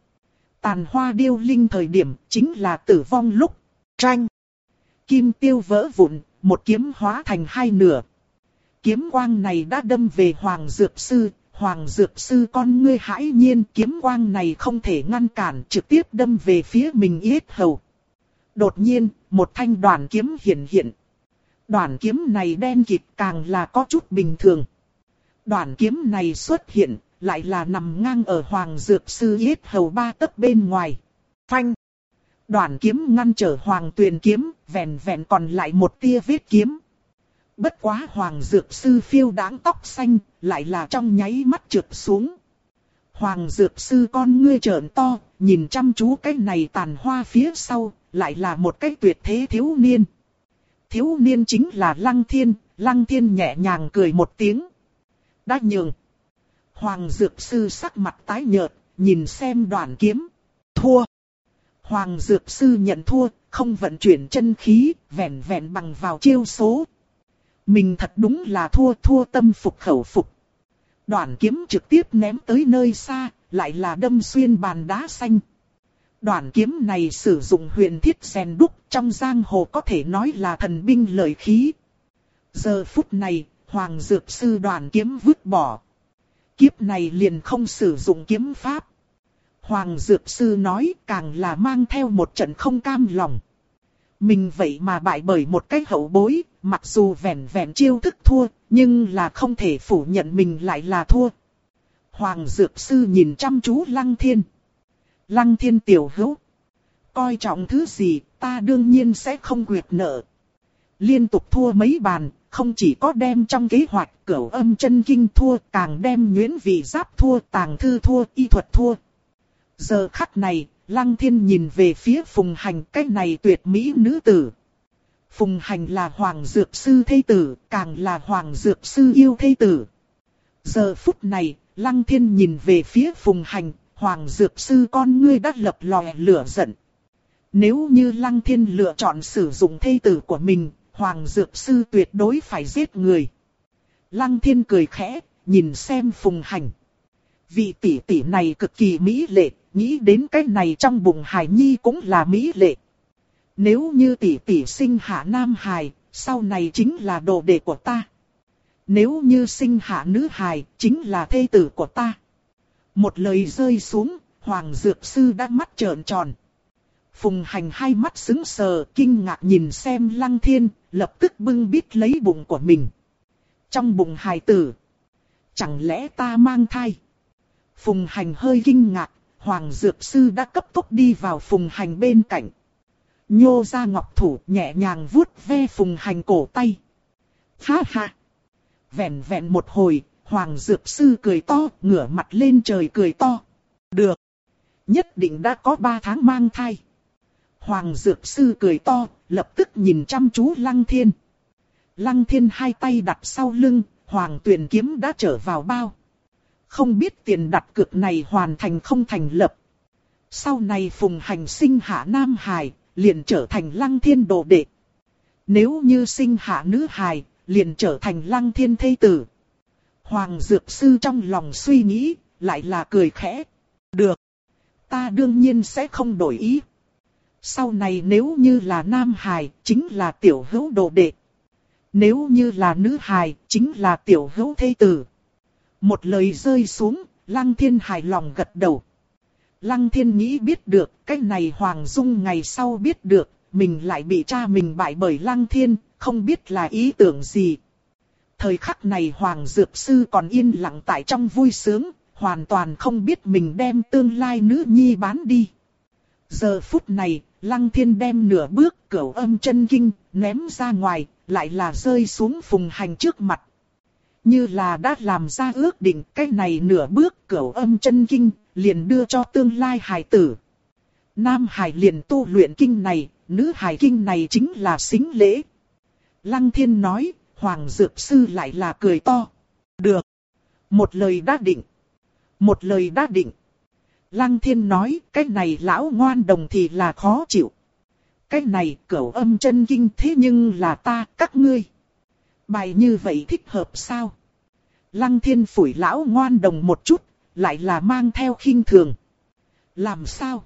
Tàn hoa điêu linh thời điểm chính là tử vong lúc. Tranh. Kim tiêu vỡ vụn, một kiếm hóa thành hai nửa. Kiếm quang này đã đâm về Hoàng Dược Sư. Hoàng Dược Sư con ngươi hãi nhiên kiếm quang này không thể ngăn cản trực tiếp đâm về phía mình yết hầu. Đột nhiên, một thanh đoàn kiếm hiện hiện. Đoàn kiếm này đen kịt càng là có chút bình thường. Đoàn kiếm này xuất hiện, lại là nằm ngang ở Hoàng Dược Sư Yết Hầu ba tấc bên ngoài. Phanh! Đoàn kiếm ngăn trở Hoàng Tuyền kiếm, vẹn vẹn còn lại một tia vết kiếm. Bất quá Hoàng Dược Sư phiêu đáng tóc xanh, lại là trong nháy mắt trượt xuống. Hoàng Dược Sư con ngươi trợn to, nhìn chăm chú cái này tàn hoa phía sau, lại là một cái tuyệt thế thiếu niên thiếu niên chính là Lăng Thiên, Lăng Thiên nhẹ nhàng cười một tiếng. Đã nhường. Hoàng Dược Sư sắc mặt tái nhợt, nhìn xem đoàn kiếm. Thua. Hoàng Dược Sư nhận thua, không vận chuyển chân khí, vẹn vẹn bằng vào chiêu số. Mình thật đúng là thua thua tâm phục khẩu phục. Đoàn kiếm trực tiếp ném tới nơi xa, lại là đâm xuyên bàn đá xanh. Đoạn kiếm này sử dụng huyền thiết sen đúc trong giang hồ có thể nói là thần binh lợi khí. Giờ phút này, Hoàng Dược Sư đoàn kiếm vứt bỏ. Kiếp này liền không sử dụng kiếm pháp. Hoàng Dược Sư nói càng là mang theo một trận không cam lòng. Mình vậy mà bại bởi một cái hậu bối, mặc dù vẻn vẹn chiêu thức thua, nhưng là không thể phủ nhận mình lại là thua. Hoàng Dược Sư nhìn chăm chú Lăng Thiên. Lăng thiên tiểu hữu. Coi trọng thứ gì, ta đương nhiên sẽ không quyệt nợ. Liên tục thua mấy bàn, không chỉ có đem trong kế hoạch cửu âm chân kinh thua, càng đem nguyễn vị giáp thua, tàng thư thua, y thuật thua. Giờ khắc này, Lăng thiên nhìn về phía phùng hành cái này tuyệt mỹ nữ tử. Phùng hành là hoàng dược sư Thây tử, càng là hoàng dược sư yêu Thây tử. Giờ phút này, Lăng thiên nhìn về phía phùng hành, Hoàng Dược Sư con ngươi đã lập lòe lửa giận. Nếu như Lăng Thiên lựa chọn sử dụng thây tử của mình, Hoàng Dược Sư tuyệt đối phải giết người. Lăng Thiên cười khẽ, nhìn xem Phùng Hành. Vị tỷ tỷ này cực kỳ mỹ lệ, nghĩ đến cái này trong bụng Hải Nhi cũng là mỹ lệ. Nếu như tỷ tỷ sinh hạ Nam Hải, sau này chính là đồ đệ của ta. Nếu như sinh hạ nữ hài, chính là thê tử của ta. Một lời rơi xuống, Hoàng Dược Sư đã mắt trợn tròn. Phùng hành hai mắt sững sờ, kinh ngạc nhìn xem Lăng Thiên, lập tức bưng bít lấy bụng của mình. Trong bụng hài tử. Chẳng lẽ ta mang thai? Phùng hành hơi kinh ngạc, Hoàng Dược Sư đã cấp tốc đi vào phùng hành bên cạnh. Nhô ra ngọc thủ nhẹ nhàng vuốt ve phùng hành cổ tay. Ha ha! Vẹn vẹn một hồi, Hoàng Dược Sư cười to, ngửa mặt lên trời cười to. Được. Nhất định đã có ba tháng mang thai. Hoàng Dược Sư cười to, lập tức nhìn chăm chú Lăng Thiên. Lăng Thiên hai tay đặt sau lưng, Hoàng Tuyền Kiếm đã trở vào bao. Không biết tiền đặt cược này hoàn thành không thành lập. Sau này Phùng Hành sinh hạ Nam Hải, liền trở thành Lăng Thiên đồ đệ. Nếu như sinh hạ nữ hài, liền trở thành lăng thiên thây tử. Hoàng Dược Sư trong lòng suy nghĩ, lại là cười khẽ. Được. Ta đương nhiên sẽ không đổi ý. Sau này nếu như là nam hài, chính là tiểu hữu đồ đệ. Nếu như là nữ hài, chính là tiểu hữu thê tử. Một lời rơi xuống, Lăng Thiên hài lòng gật đầu. Lăng Thiên nghĩ biết được, cái này Hoàng Dung ngày sau biết được, mình lại bị cha mình bại bởi Lăng Thiên, không biết là ý tưởng gì. Thời khắc này Hoàng Dược Sư còn yên lặng tại trong vui sướng, hoàn toàn không biết mình đem tương lai nữ nhi bán đi. Giờ phút này, Lăng Thiên đem nửa bước cửu âm chân kinh, ném ra ngoài, lại là rơi xuống phùng hành trước mặt. Như là đã làm ra ước định cái này nửa bước cửu âm chân kinh, liền đưa cho tương lai hải tử. Nam hải liền tu luyện kinh này, nữ hải kinh này chính là xính lễ. Lăng thiên nói, Hoàng Dược Sư lại là cười to. Được. Một lời đã định. Một lời đã định. Lăng thiên nói, cái này lão ngoan đồng thì là khó chịu. Cái này cẩu âm chân kinh thế nhưng là ta, các ngươi. Bài như vậy thích hợp sao? Lăng thiên phủi lão ngoan đồng một chút, lại là mang theo khinh thường. Làm sao?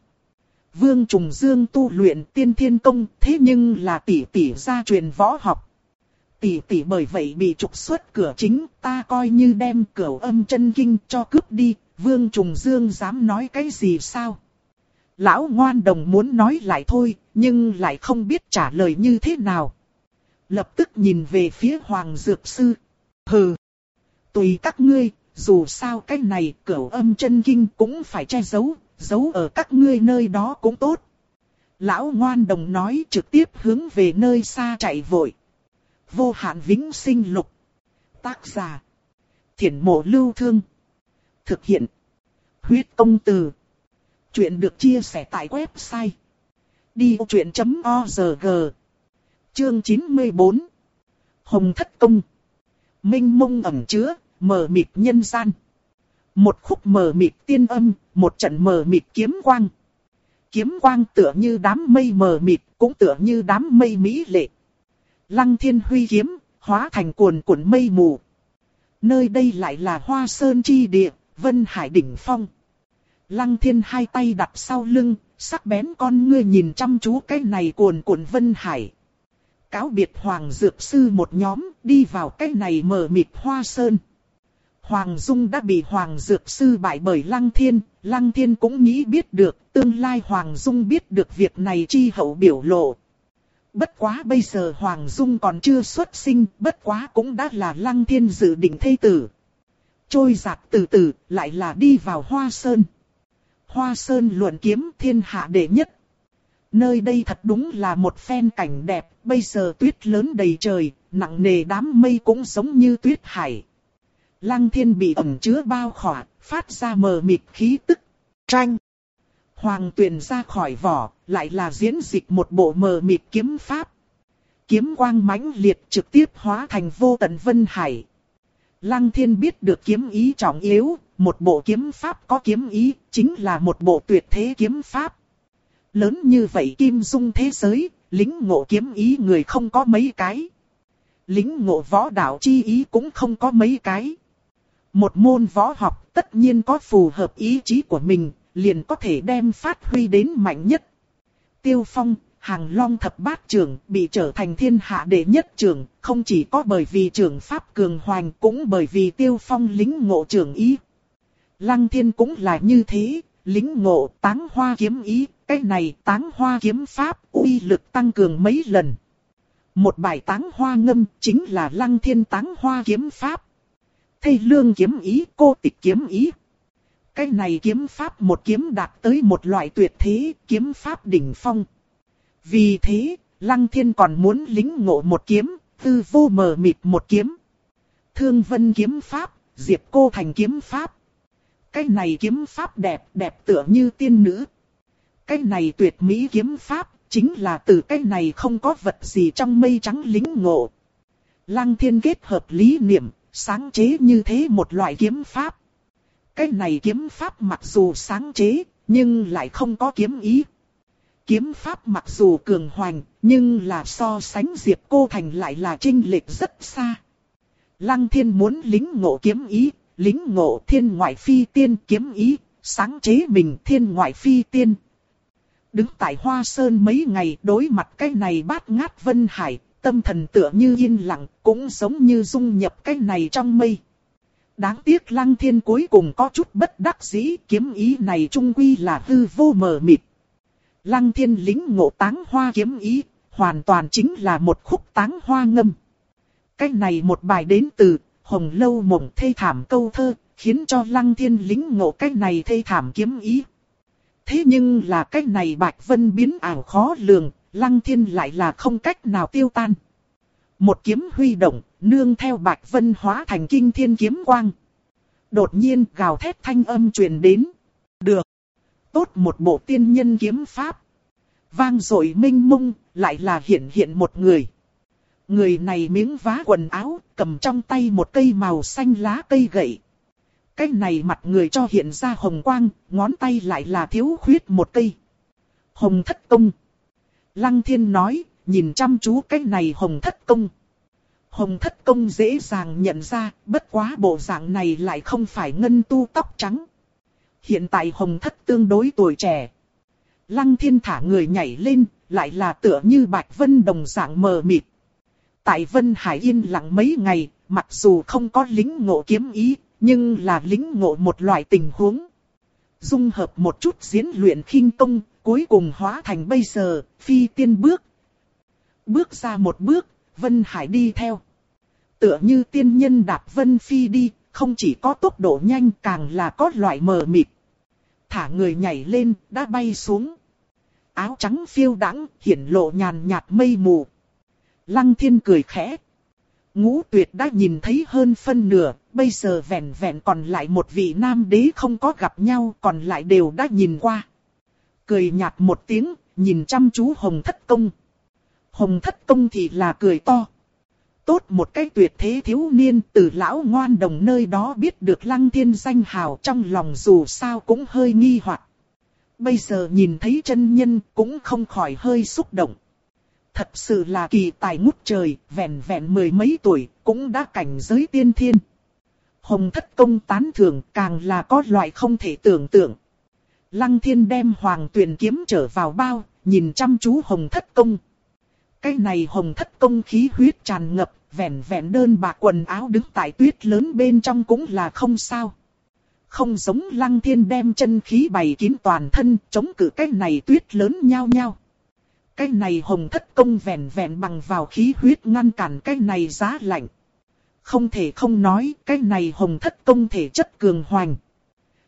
Vương Trùng Dương tu luyện tiên thiên công thế nhưng là tỷ tỷ gia truyền võ học. Tỷ tỷ bởi vậy bị trục xuất cửa chính ta coi như đem cửa âm chân kinh cho cướp đi. Vương Trùng Dương dám nói cái gì sao? Lão ngoan đồng muốn nói lại thôi, nhưng lại không biết trả lời như thế nào. Lập tức nhìn về phía Hoàng Dược Sư. Hừ! Tùy các ngươi, dù sao cái này cửa âm chân kinh cũng phải che giấu, giấu ở các ngươi nơi đó cũng tốt. Lão ngoan đồng nói trực tiếp hướng về nơi xa chạy vội. Vô hạn vĩnh sinh lục. Tác giả. Thiển mộ lưu thương. Thực hiện. Huyết công từ. Chuyện được chia sẻ tại website. Đi truyện.org Chương 94 Hồng Thất Công Minh mông ẩm chứa, mờ mịt nhân gian. Một khúc mờ mịt tiên âm, một trận mờ mịt kiếm quang. Kiếm quang tựa như đám mây mờ mịt, cũng tựa như đám mây mỹ lệ. Lăng thiên huy kiếm, hóa thành cuồn cuộn mây mù. Nơi đây lại là hoa sơn chi địa, vân hải đỉnh phong. Lăng thiên hai tay đặt sau lưng, sắc bén con ngươi nhìn chăm chú cái này cuồn cuộn vân hải. Cáo biệt Hoàng Dược Sư một nhóm đi vào cái này mở mịt hoa sơn. Hoàng Dung đã bị Hoàng Dược Sư bại bởi Lăng Thiên, Lăng Thiên cũng nghĩ biết được, tương lai Hoàng Dung biết được việc này chi hậu biểu lộ. Bất quá bây giờ Hoàng Dung còn chưa xuất sinh, bất quá cũng đã là Lăng Thiên dự định thây tử. Trôi giạt từ từ, lại là đi vào Hoa Sơn. Hoa Sơn luận kiếm thiên hạ đệ nhất. Nơi đây thật đúng là một phen cảnh đẹp, bây giờ tuyết lớn đầy trời, nặng nề đám mây cũng giống như tuyết hải. Lăng thiên bị ẩm chứa bao khỏa, phát ra mờ mịt khí tức. Tranh. Hoàng tuyển ra khỏi vỏ, lại là diễn dịch một bộ mờ mịt kiếm pháp. Kiếm quang mãnh liệt trực tiếp hóa thành vô tận vân hải. Lăng thiên biết được kiếm ý trọng yếu, một bộ kiếm pháp có kiếm ý, chính là một bộ tuyệt thế kiếm pháp. Lớn như vậy kim dung thế giới, lính ngộ kiếm ý người không có mấy cái. Lính ngộ võ đạo chi ý cũng không có mấy cái. Một môn võ học tất nhiên có phù hợp ý chí của mình, liền có thể đem phát huy đến mạnh nhất. Tiêu Phong, hàng long thập bát trưởng bị trở thành thiên hạ đệ nhất trưởng, không chỉ có bởi vì trưởng pháp cường hoành cũng bởi vì Tiêu Phong lính ngộ trưởng ý. Lăng thiên cũng là như thế, lính ngộ táng hoa kiếm ý, cái này táng hoa kiếm pháp uy lực tăng cường mấy lần. Một bài táng hoa ngâm chính là lăng thiên táng hoa kiếm pháp. thầy lương kiếm ý, cô tịch kiếm ý. Cái này kiếm pháp một kiếm đạt tới một loại tuyệt thế, kiếm pháp đỉnh phong. Vì thế, Lăng Thiên còn muốn lính ngộ một kiếm, tư vô mờ mịt một kiếm. Thương vân kiếm pháp, diệp cô thành kiếm pháp. Cái này kiếm pháp đẹp, đẹp tựa như tiên nữ. Cái này tuyệt mỹ kiếm pháp, chính là từ cái này không có vật gì trong mây trắng lính ngộ. Lăng thiên kết hợp lý niệm, sáng chế như thế một loại kiếm pháp. Cái này kiếm pháp mặc dù sáng chế, nhưng lại không có kiếm ý. kiếm pháp mặc dù cường hoành, nhưng là so sánh Diệp Cô Thành lại là trinh lệch rất xa. Lăng thiên muốn lính ngộ kiếm ý, lính ngộ thiên ngoại phi tiên kiếm ý, sáng chế mình thiên ngoại phi tiên. Đứng tại Hoa Sơn mấy ngày đối mặt cái này bát ngát vân hải, tâm thần tựa như yên lặng, cũng giống như dung nhập cái này trong mây. Đáng tiếc lăng thiên cuối cùng có chút bất đắc dĩ kiếm ý này trung quy là hư vô mờ mịt. Lăng thiên lính ngộ táng hoa kiếm ý, hoàn toàn chính là một khúc táng hoa ngâm. Cách này một bài đến từ Hồng Lâu Mộng thê thảm câu thơ, khiến cho Lăng Thiên lính ngộ cách này thê thảm kiếm ý. Thế nhưng là cách này Bạch Vân biến ảo khó lường, Lăng Thiên lại là không cách nào tiêu tan. Một kiếm huy động, nương theo Bạch Vân hóa thành kinh thiên kiếm quang. Đột nhiên gào thét thanh âm truyền đến. Được. Tốt một bộ tiên nhân kiếm pháp. Vang dội minh mông, lại là hiện hiện một người. Người này miếng vá quần áo, cầm trong tay một cây màu xanh lá cây gậy. Cái này mặt người cho hiện ra hồng quang, ngón tay lại là thiếu khuyết một cây. Hồng thất công. Lăng thiên nói, nhìn chăm chú cái này hồng thất công. Hồng thất công dễ dàng nhận ra, bất quá bộ dạng này lại không phải ngân tu tóc trắng. Hiện tại hồng thất tương đối tuổi trẻ. Lăng thiên thả người nhảy lên, lại là tựa như bạch vân đồng dạng mờ mịt. Tại Vân Hải yên lặng mấy ngày, mặc dù không có lính ngộ kiếm ý, nhưng là lính ngộ một loại tình huống. Dung hợp một chút diễn luyện khinh công, cuối cùng hóa thành bây giờ, phi tiên bước. Bước ra một bước, Vân Hải đi theo. Tựa như tiên nhân đạp Vân Phi đi, không chỉ có tốc độ nhanh càng là có loại mờ mịt. Thả người nhảy lên, đã bay xuống. Áo trắng phiêu đắng, hiển lộ nhàn nhạt mây mù. Lăng thiên cười khẽ. Ngũ tuyệt đã nhìn thấy hơn phân nửa, bây giờ vẹn vẹn còn lại một vị nam đế không có gặp nhau, còn lại đều đã nhìn qua. Cười nhạt một tiếng, nhìn chăm chú hồng thất công. Hồng thất công thì là cười to. Tốt một cái tuyệt thế thiếu niên từ lão ngoan đồng nơi đó biết được lăng thiên danh hào trong lòng dù sao cũng hơi nghi hoặc. Bây giờ nhìn thấy chân nhân cũng không khỏi hơi xúc động thật sự là kỳ tài ngút trời, vẹn vẹn mười mấy tuổi, cũng đã cảnh giới tiên thiên. Hồng thất công tán thưởng càng là có loại không thể tưởng tượng. Lăng thiên đem hoàng tuyển kiếm trở vào bao, nhìn chăm chú hồng thất công. Cái này hồng thất công khí huyết tràn ngập, vẹn vẹn đơn bạc quần áo đứng tại tuyết lớn bên trong cũng là không sao. Không giống lăng thiên đem chân khí bày kín toàn thân, chống cự cái này tuyết lớn nhau nhau. Cái này hồng thất công vẹn vẹn bằng vào khí huyết ngăn cản cái này giá lạnh. Không thể không nói cái này hồng thất công thể chất cường hoành.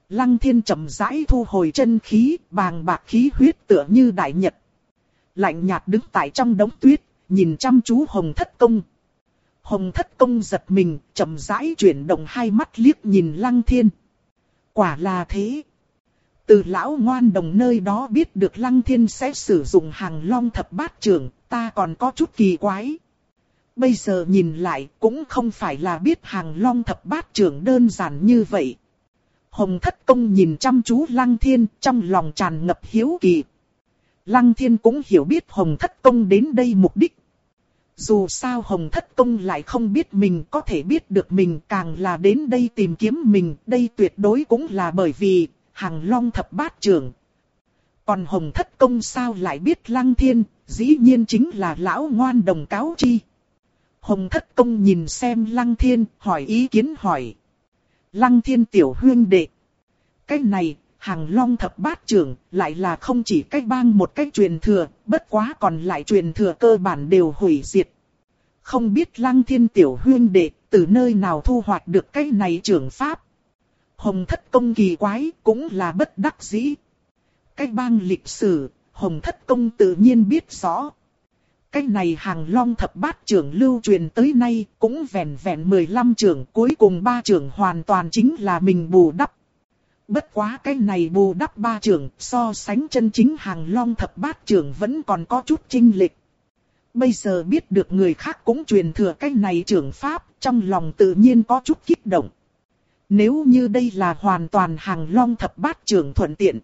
Lăng thiên chậm rãi thu hồi chân khí, bàng bạc khí huyết tựa như đại nhật. Lạnh nhạt đứng tại trong đống tuyết, nhìn chăm chú hồng thất công. Hồng thất công giật mình, chậm rãi chuyển động hai mắt liếc nhìn lăng thiên. Quả là thế. Từ lão ngoan đồng nơi đó biết được Lăng Thiên sẽ sử dụng hàng long thập bát trưởng, ta còn có chút kỳ quái. Bây giờ nhìn lại cũng không phải là biết hàng long thập bát trưởng đơn giản như vậy. Hồng thất công nhìn chăm chú Lăng Thiên trong lòng tràn ngập hiếu kỳ. Lăng Thiên cũng hiểu biết Hồng thất công đến đây mục đích. Dù sao Hồng Thất Công lại không biết mình có thể biết được mình càng là đến đây tìm kiếm mình, đây tuyệt đối cũng là bởi vì hàng long thập bát trưởng. Còn hồng thất công sao lại biết lăng thiên, dĩ nhiên chính là lão ngoan đồng cáo chi. Hồng thất công nhìn xem lăng thiên, hỏi ý kiến hỏi. Lăng thiên tiểu huyên đệ. Cái này, hàng long thập bát trưởng, lại là không chỉ cách bang một cách truyền thừa, bất quá còn lại truyền thừa cơ bản đều hủy diệt. Không biết lăng thiên tiểu huyên đệ, từ nơi nào thu hoạch được cái này trưởng pháp. Hồng thất công kỳ quái cũng là bất đắc dĩ. Cái bang lịch sử, Hồng thất công tự nhiên biết rõ. Cái này hàng long thập bát trưởng lưu truyền tới nay cũng vẹn vẹn 15 trưởng cuối cùng ba trưởng hoàn toàn chính là mình bù đắp. Bất quá cái này bù đắp ba trưởng so sánh chân chính hàng long thập bát trưởng vẫn còn có chút chinh lịch. Bây giờ biết được người khác cũng truyền thừa cái này trưởng pháp trong lòng tự nhiên có chút kích động. Nếu như đây là hoàn toàn hàng long thập bát trưởng thuận tiện.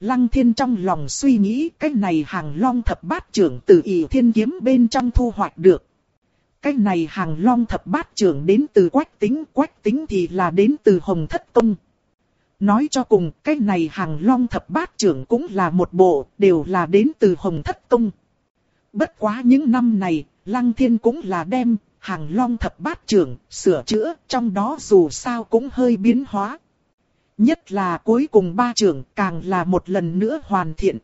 Lăng thiên trong lòng suy nghĩ cái này hàng long thập bát trưởng từ ỷ thiên kiếm bên trong thu hoạch được. Cái này hàng long thập bát trưởng đến từ quách tính, quách tính thì là đến từ hồng thất công. Nói cho cùng, cái này hàng long thập bát trưởng cũng là một bộ, đều là đến từ hồng thất Tông. Bất quá những năm này, lăng thiên cũng là đem hàng long thập bát trưởng, sửa chữa, trong đó dù sao cũng hơi biến hóa. Nhất là cuối cùng ba trưởng càng là một lần nữa hoàn thiện.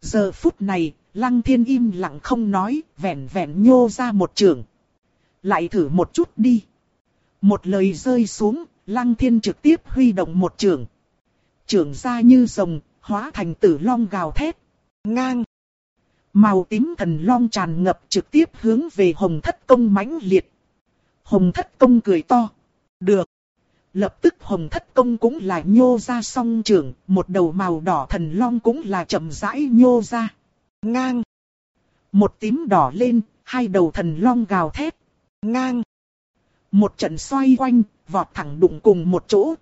Giờ phút này, lăng thiên im lặng không nói, vẹn vẹn nhô ra một trưởng. Lại thử một chút đi. Một lời rơi xuống, lăng thiên trực tiếp huy động một trưởng. Trưởng ra như rồng, hóa thành tử long gào thét. Ngang. Màu tím thần long tràn ngập trực tiếp hướng về hồng thất công mãnh liệt. Hồng thất công cười to. Được. Lập tức hồng thất công cũng là nhô ra song trưởng, một đầu màu đỏ thần long cũng là chậm rãi nhô ra. Ngang. Một tím đỏ lên, hai đầu thần long gào thét. Ngang. Một trận xoay quanh, vọt thẳng đụng cùng một chỗ.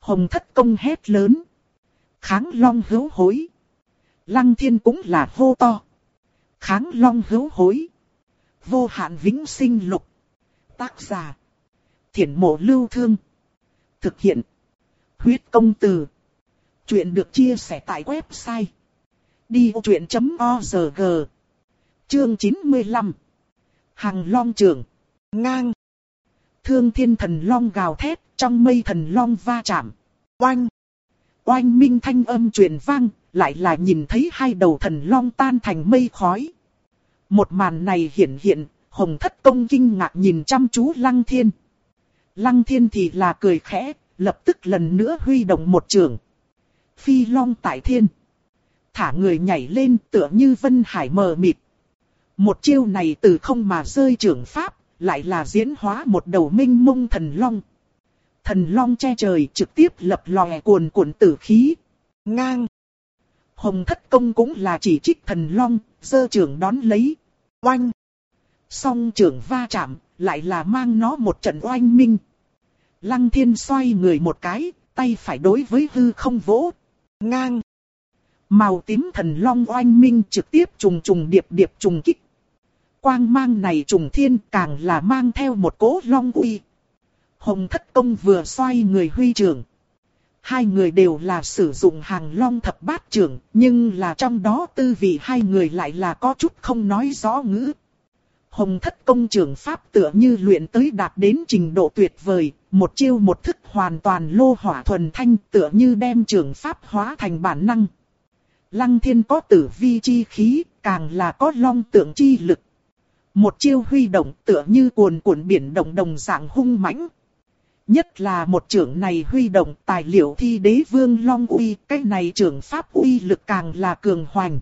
Hồng thất công hét lớn. Kháng long hữu hối. Lăng thiên cũng là hô to. Kháng long hữu hối. Vô hạn vĩnh sinh lục. Tác giả. Thiển mộ lưu thương. Thực hiện. Huyết công từ. Chuyện được chia sẻ tại website. Đi vô chuyện.org Chương 95 Hằng long trường. Ngang. Thương thiên thần long gào thét, trong mây thần long va chạm. Oanh. Oanh minh thanh âm truyền vang, lại là nhìn thấy hai đầu thần long tan thành mây khói. Một màn này hiển hiện, hồng thất công kinh ngạc nhìn chăm chú lăng thiên. Lăng thiên thì là cười khẽ, lập tức lần nữa huy động một trường. Phi long tại thiên. Thả người nhảy lên tựa như vân hải mờ mịt. Một chiêu này từ không mà rơi trường pháp, lại là diễn hóa một đầu minh mông thần long. Thần long che trời trực tiếp lập lòe cuồn cuộn tử khí. Ngang. Hồng thất công cũng là chỉ trích thần long, dơ trưởng đón lấy. Oanh. Song trưởng va chạm, lại là mang nó một trận oanh minh. Lăng thiên xoay người một cái, tay phải đối với hư không vỗ. Ngang. Màu tím thần long oanh minh trực tiếp trùng trùng điệp điệp trùng kích. Quang mang này trùng thiên càng là mang theo một cỗ long uy. Hồng thất công vừa xoay người huy trưởng. Hai người đều là sử dụng hàng long thập bát trưởng, nhưng là trong đó tư vị hai người lại là có chút không nói rõ ngữ. Hồng thất công trưởng pháp tựa như luyện tới đạt đến trình độ tuyệt vời, một chiêu một thức hoàn toàn lô hỏa thuần thanh tựa như đem trưởng pháp hóa thành bản năng. Lăng thiên có tử vi chi khí, càng là có long tượng chi lực. Một chiêu huy động tựa như cuồn cuộn biển động đồng dạng hung mãnh. Nhất là một trưởng này huy động tài liệu thi đế vương long uy, cái này trưởng pháp uy lực càng là cường hoành.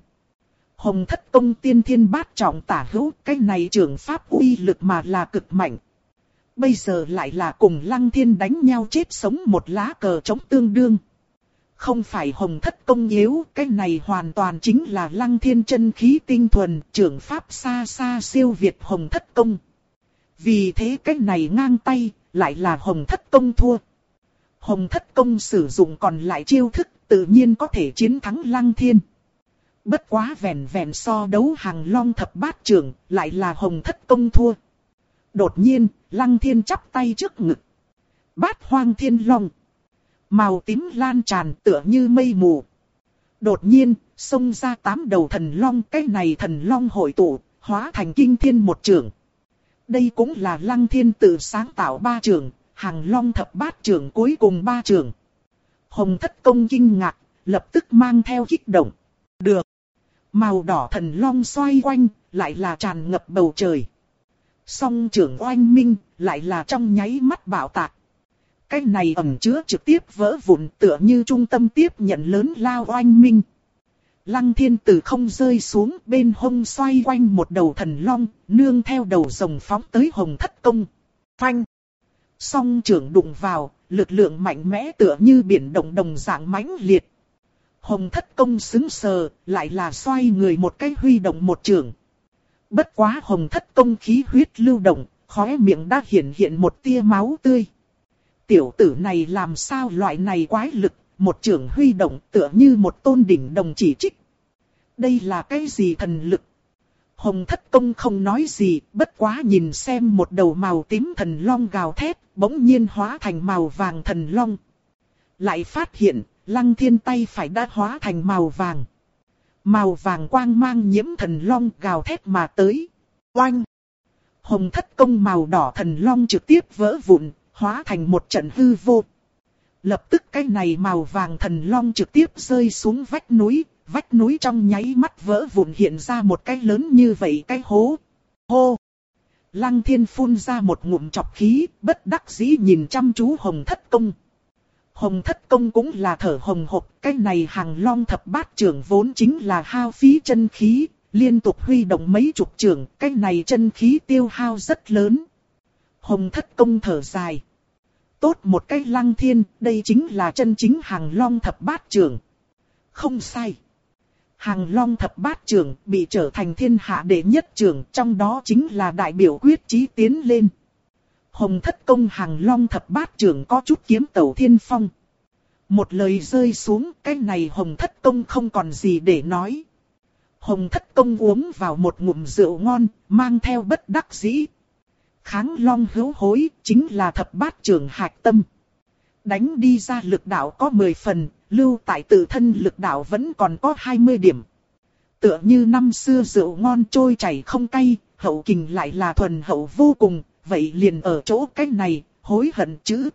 Hồng thất công tiên thiên bát trọng tả hữu, cái này trưởng pháp uy lực mà là cực mạnh. Bây giờ lại là cùng lăng thiên đánh nhau chết sống một lá cờ chống tương đương. Không phải hồng thất công yếu, cái này hoàn toàn chính là lăng thiên chân khí tinh thuần, trưởng pháp xa xa siêu việt hồng thất công. Vì thế cái này ngang tay, lại là hồng thất công thua. Hồng thất công sử dụng còn lại chiêu thức, tự nhiên có thể chiến thắng lăng thiên. Bất quá vẹn vẹn so đấu hàng long thập bát trưởng, lại là hồng thất công thua. Đột nhiên, lăng thiên chắp tay trước ngực. Bát hoang thiên long. Màu tím lan tràn tựa như mây mù. Đột nhiên, xông ra tám đầu thần long. Cái này thần long hội tụ, hóa thành kinh thiên một trường. Đây cũng là lăng thiên tự sáng tạo ba trường, hàng long thập bát trường cuối cùng ba trường. Hồng thất công kinh ngạc, lập tức mang theo kích động. Được. Màu đỏ thần long xoay quanh, lại là tràn ngập bầu trời. Song trưởng oanh minh, lại là trong nháy mắt bảo tạc. Cái này ẩn chứa trực tiếp vỡ vụn tựa như trung tâm tiếp nhận lớn lao oanh minh. Lăng thiên tử không rơi xuống bên hông xoay quanh một đầu thần long, nương theo đầu rồng phóng tới hồng thất công. Phanh! Song trưởng đụng vào, lực lượng mạnh mẽ tựa như biển động đồng dạng mãnh liệt. Hồng thất công xứng sờ, lại là xoay người một cái huy động một trường. Bất quá hồng thất công khí huyết lưu động, khóe miệng đã hiện hiện một tia máu tươi. Tiểu tử này làm sao loại này quái lực, một trưởng huy động tựa như một tôn đỉnh đồng chỉ trích. Đây là cái gì thần lực? Hồng thất công không nói gì, bất quá nhìn xem một đầu màu tím thần long gào thét, bỗng nhiên hóa thành màu vàng thần long. Lại phát hiện, lăng thiên tay phải đã hóa thành màu vàng. Màu vàng quang mang nhiễm thần long gào thét mà tới. Oanh! Hồng thất công màu đỏ thần long trực tiếp vỡ vụn, hóa thành một trận hư vô. Lập tức cái này màu vàng thần long trực tiếp rơi xuống vách núi, vách núi trong nháy mắt vỡ vụn hiện ra một cái lớn như vậy cái hố. Hô! Lăng thiên phun ra một ngụm chọc khí, bất đắc dĩ nhìn chăm chú hồng thất công. Hồng thất công cũng là thở hồng hộc, cái này hàng long thập bát trưởng vốn chính là hao phí chân khí, liên tục huy động mấy chục trưởng, cái này chân khí tiêu hao rất lớn. Hồng thất công thở dài. Tốt một cái lăng thiên, đây chính là chân chính hàng long thập bát trưởng. Không sai. Hàng long thập bát trưởng bị trở thành thiên hạ đệ nhất trưởng, trong đó chính là đại biểu quyết chí tiến lên. Hồng thất công hàng long thập bát trưởng có chút kiếm tẩu thiên phong. Một lời rơi xuống, cái này hồng thất công không còn gì để nói. Hồng thất công uống vào một ngụm rượu ngon, mang theo bất đắc dĩ. Kháng long hữu hối, chính là thập bát trưởng hạch tâm. Đánh đi ra lực đạo có 10 phần, lưu tại tự thân lực đạo vẫn còn có 20 điểm. Tựa như năm xưa rượu ngon trôi chảy không cay, hậu kình lại là thuần hậu vô cùng, vậy liền ở chỗ cách này, hối hận chứ.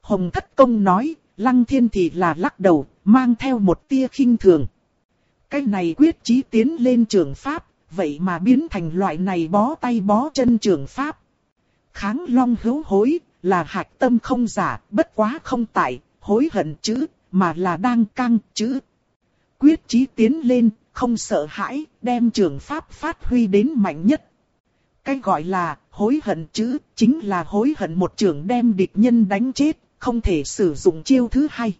Hồng Thất Công nói, Lăng Thiên thì là lắc đầu, mang theo một tia khinh thường. Cái này quyết chí tiến lên trường Pháp, vậy mà biến thành loại này bó tay bó chân trường Pháp. Kháng long hữu hối, là hạch tâm không giả, bất quá không tại, hối hận chứ, mà là đang căng chứ. Quyết chí tiến lên, không sợ hãi, đem trường Pháp phát huy đến mạnh nhất. Cái gọi là hối hận chứ, chính là hối hận một trường đem địch nhân đánh chết, không thể sử dụng chiêu thứ hai.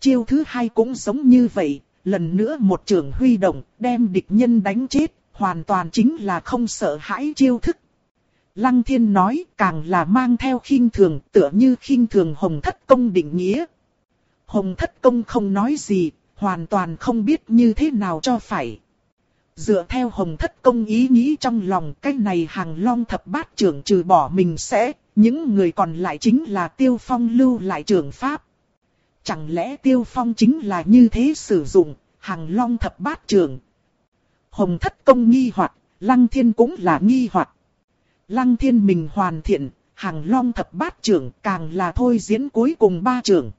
Chiêu thứ hai cũng giống như vậy, lần nữa một trường huy động, đem địch nhân đánh chết, hoàn toàn chính là không sợ hãi chiêu thức. Lăng thiên nói càng là mang theo khinh thường, tựa như khinh thường hồng thất công định nghĩa. Hồng thất công không nói gì, hoàn toàn không biết như thế nào cho phải. Dựa theo hồng thất công ý nghĩ trong lòng cái này hàng long thập bát trưởng trừ bỏ mình sẽ, những người còn lại chính là tiêu phong lưu lại trưởng pháp. Chẳng lẽ tiêu phong chính là như thế sử dụng, hàng long thập bát trưởng. Hồng thất công nghi hoặc, lăng thiên cũng là nghi hoặc. Lăng thiên mình hoàn thiện, hàng long thập bát trưởng càng là thôi diễn cuối cùng ba trưởng.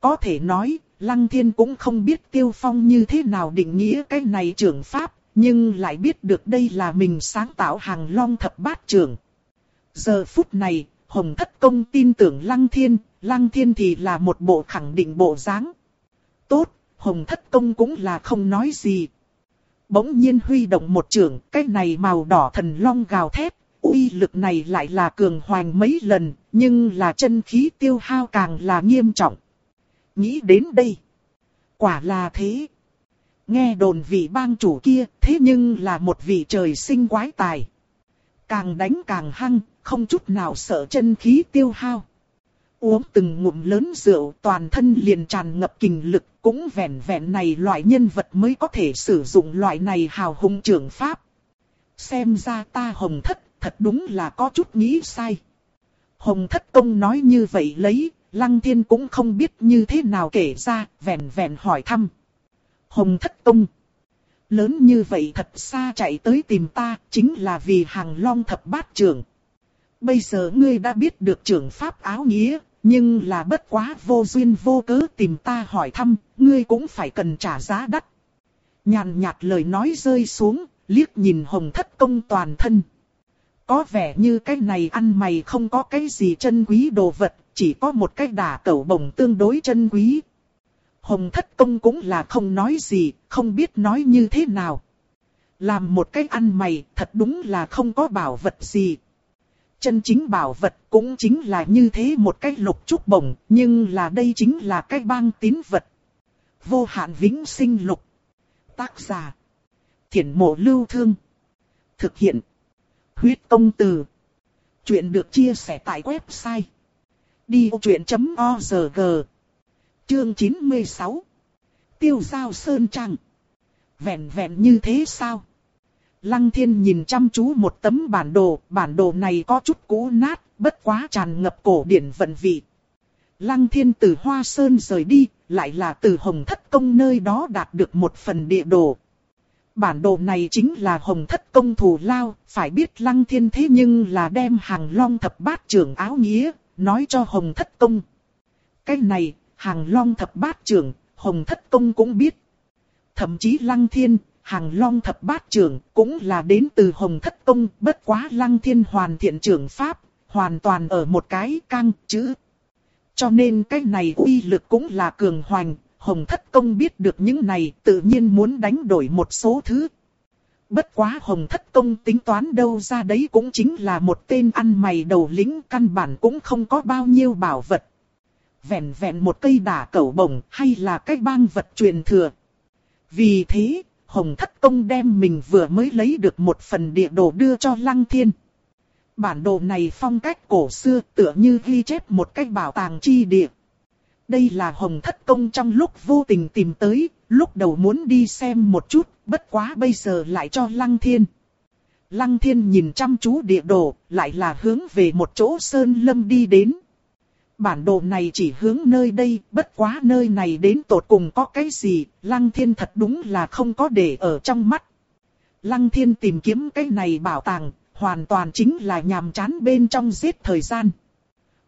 Có thể nói, lăng thiên cũng không biết tiêu phong như thế nào định nghĩa cái này trưởng pháp, nhưng lại biết được đây là mình sáng tạo hàng long thập bát trưởng. Giờ phút này, Hồng Thất Công tin tưởng Lăng Thiên, Lăng Thiên thì là một bộ khẳng định bộ dáng. Tốt, Hồng Thất Công cũng là không nói gì. Bỗng nhiên huy động một trường, cái này màu đỏ thần long gào thét, uy lực này lại là cường hoành mấy lần, nhưng là chân khí tiêu hao càng là nghiêm trọng. Nghĩ đến đây. Quả là thế. Nghe đồn vị bang chủ kia, thế nhưng là một vị trời sinh quái tài. Càng đánh càng hăng, không chút nào sợ chân khí tiêu hao. Uống từng ngụm lớn rượu toàn thân liền tràn ngập kinh lực, cũng vẹn vẹn này loại nhân vật mới có thể sử dụng loại này hào hùng trưởng pháp. Xem ra ta hồng thất, thật đúng là có chút nghĩ sai. Hồng thất công nói như vậy lấy, lăng thiên cũng không biết như thế nào kể ra, vẹn vẹn hỏi thăm. Hồng thất công. Lớn như vậy thật xa chạy tới tìm ta, chính là vì hàng long thập bát trưởng. Bây giờ ngươi đã biết được trưởng pháp áo nghĩa, nhưng là bất quá vô duyên vô cớ tìm ta hỏi thăm, ngươi cũng phải cần trả giá đắt. Nhàn nhạt lời nói rơi xuống, liếc nhìn hồng thất công toàn thân. Có vẻ như cái này ăn mày không có cái gì chân quý đồ vật, chỉ có một cái đà cẩu bổng tương đối chân quý. Hồng thất công cũng là không nói gì, không biết nói như thế nào. Làm một cái ăn mày, thật đúng là không có bảo vật gì. Chân chính bảo vật cũng chính là như thế một cái lục trúc bổng, nhưng là đây chính là cái bang tín vật. Vô hạn vĩnh sinh lục. Tác giả. Thiển mộ lưu thương. Thực hiện. Huyết công từ. Chuyện được chia sẻ tại website. Đi vô chuyện.org Chương 96 Tiêu giao sơn trang Vẹn vẹn như thế sao? Lăng thiên nhìn chăm chú một tấm bản đồ, bản đồ này có chút cũ nát, bất quá tràn ngập cổ điển vận vị. Lăng thiên từ Hoa Sơn rời đi, lại là từ Hồng Thất Công nơi đó đạt được một phần địa đồ. Bản đồ này chính là Hồng Thất Công thủ lao, phải biết Lăng Thiên thế nhưng là đem hàng long thập bát trưởng áo nghĩa, nói cho Hồng Thất Công. Cái này, hàng long thập bát trưởng, Hồng Thất Công cũng biết. Thậm chí Lăng Thiên, hàng long thập bát trưởng cũng là đến từ Hồng Thất Công, bất quá Lăng Thiên hoàn thiện trưởng Pháp, hoàn toàn ở một cái căng chữ. Cho nên cái này uy lực cũng là cường hoành, Hồng Thất Công biết được những này tự nhiên muốn đánh đổi một số thứ. Bất quá Hồng Thất Công tính toán đâu ra đấy cũng chính là một tên ăn mày đầu lính căn bản cũng không có bao nhiêu bảo vật. Vẹn vẹn một cây đả cẩu bổng hay là cái bang vật truyền thừa. Vì thế, Hồng Thất Công đem mình vừa mới lấy được một phần địa đồ đưa cho Lăng Thiên. Bản đồ này phong cách cổ xưa tựa như ghi chép một cách bảo tàng chi địa. Đây là Hồng Thất Công trong lúc vô tình tìm tới, lúc đầu muốn đi xem một chút, bất quá bây giờ lại cho Lăng Thiên. Lăng Thiên nhìn chăm chú địa đồ, lại là hướng về một chỗ sơn lâm đi đến. Bản đồ này chỉ hướng nơi đây, bất quá nơi này đến tột cùng có cái gì, Lăng Thiên thật đúng là không có để ở trong mắt. Lăng Thiên tìm kiếm cái này bảo tàng, hoàn toàn chính là nhàm chán bên trong giết thời gian.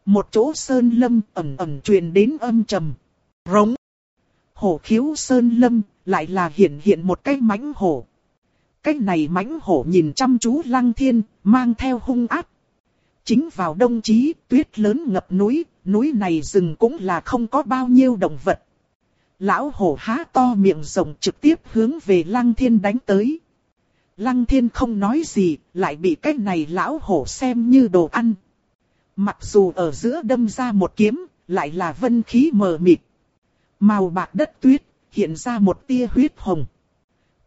Một chỗ sơn lâm ẩm ẩm truyền đến âm trầm. Rống. Hổ khiếu sơn lâm, lại là hiện hiện một cái mãnh hổ. Cái này mãnh hổ nhìn chăm chú lăng thiên, mang theo hung ác. Chính vào đông chí, tuyết lớn ngập núi, núi này rừng cũng là không có bao nhiêu động vật. Lão hổ há to miệng rồng trực tiếp hướng về lăng thiên đánh tới. Lăng thiên không nói gì, lại bị cái này lão hổ xem như đồ ăn. Mặc dù ở giữa đâm ra một kiếm, lại là vân khí mờ mịt. Màu bạc đất tuyết, hiện ra một tia huyết hồng.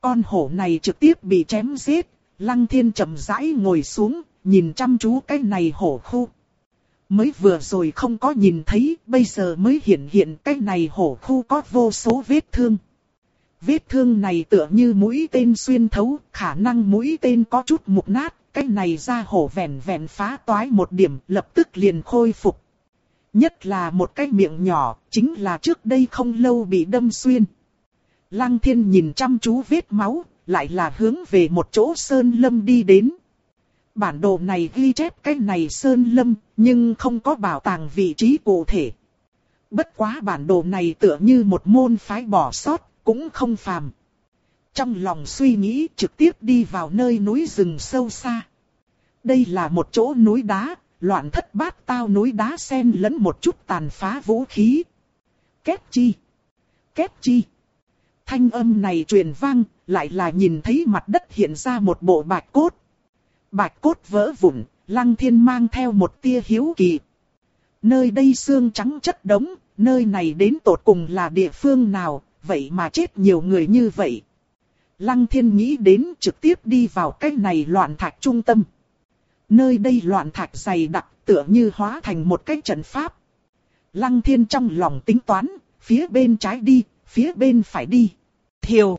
Con hổ này trực tiếp bị chém giết, lăng thiên chậm rãi ngồi xuống, nhìn chăm chú cái này hổ khu. Mới vừa rồi không có nhìn thấy, bây giờ mới hiện hiện cái này hổ khu có vô số vết thương. Vết thương này tựa như mũi tên xuyên thấu, khả năng mũi tên có chút mục nát, cái này ra hổ vẹn vẹn phá toái một điểm, lập tức liền khôi phục. Nhất là một cái miệng nhỏ, chính là trước đây không lâu bị đâm xuyên. Lăng thiên nhìn chăm chú vết máu, lại là hướng về một chỗ sơn lâm đi đến. Bản đồ này ghi chép cái này sơn lâm, nhưng không có bảo tàng vị trí cụ thể. Bất quá bản đồ này tựa như một môn phái bỏ sót, cũng không phàm. Trong lòng suy nghĩ trực tiếp đi vào nơi núi rừng sâu xa. Đây là một chỗ núi đá, loạn thất bát tao núi đá xen lẫn một chút tàn phá vũ khí. Kết chi? Kết chi? Thanh âm này truyền vang, lại là nhìn thấy mặt đất hiện ra một bộ bạch cốt. Bạch cốt vỡ vụn, lăng thiên mang theo một tia hiếu kỳ. Nơi đây xương trắng chất đống, nơi này đến tột cùng là địa phương nào, vậy mà chết nhiều người như vậy. Lăng thiên nghĩ đến trực tiếp đi vào cái này loạn thạch trung tâm. Nơi đây loạn thạch dày đặc tựa như hóa thành một cái trận pháp. Lăng thiên trong lòng tính toán, phía bên trái đi, phía bên phải đi. Thiều.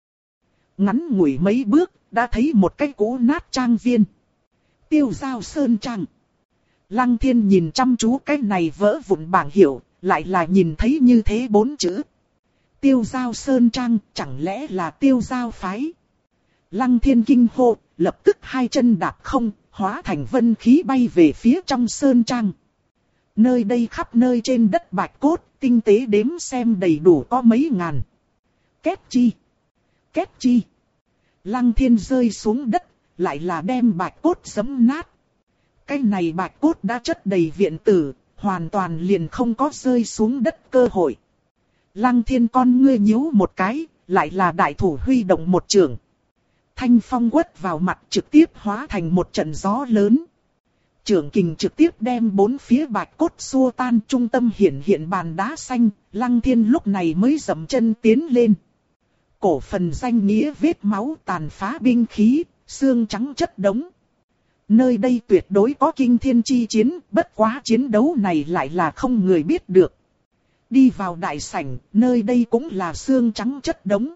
Ngắn ngủi mấy bước, đã thấy một cái cũ nát trang viên. Tiêu giao sơn trang. Lăng thiên nhìn chăm chú cái này vỡ vụn bảng hiệu, lại là nhìn thấy như thế bốn chữ. Tiêu giao sơn trang, chẳng lẽ là tiêu giao phái? Lăng thiên kinh hô, lập tức hai chân đạp không, hóa thành vân khí bay về phía trong sơn trang. Nơi đây khắp nơi trên đất bạch cốt, tinh tế đếm xem đầy đủ có mấy ngàn. Kết chi? Kết chi? Lăng thiên rơi xuống đất, lại là đem bạch cốt sấm nát. Cái này bạch cốt đã chất đầy viện tử, hoàn toàn liền không có rơi xuống đất cơ hội. Lăng thiên con ngươi nhíu một cái, lại là đại thủ huy động một trường. Thanh phong quất vào mặt trực tiếp hóa thành một trận gió lớn. Trường kình trực tiếp đem bốn phía bạch cốt xua tan trung tâm hiển hiện bàn đá xanh, lăng thiên lúc này mới dầm chân tiến lên. Cổ phần danh nghĩa vết máu tàn phá binh khí, xương trắng chất đống. Nơi đây tuyệt đối có kinh thiên chi chiến, bất quá chiến đấu này lại là không người biết được. Đi vào đại sảnh, nơi đây cũng là xương trắng chất đống.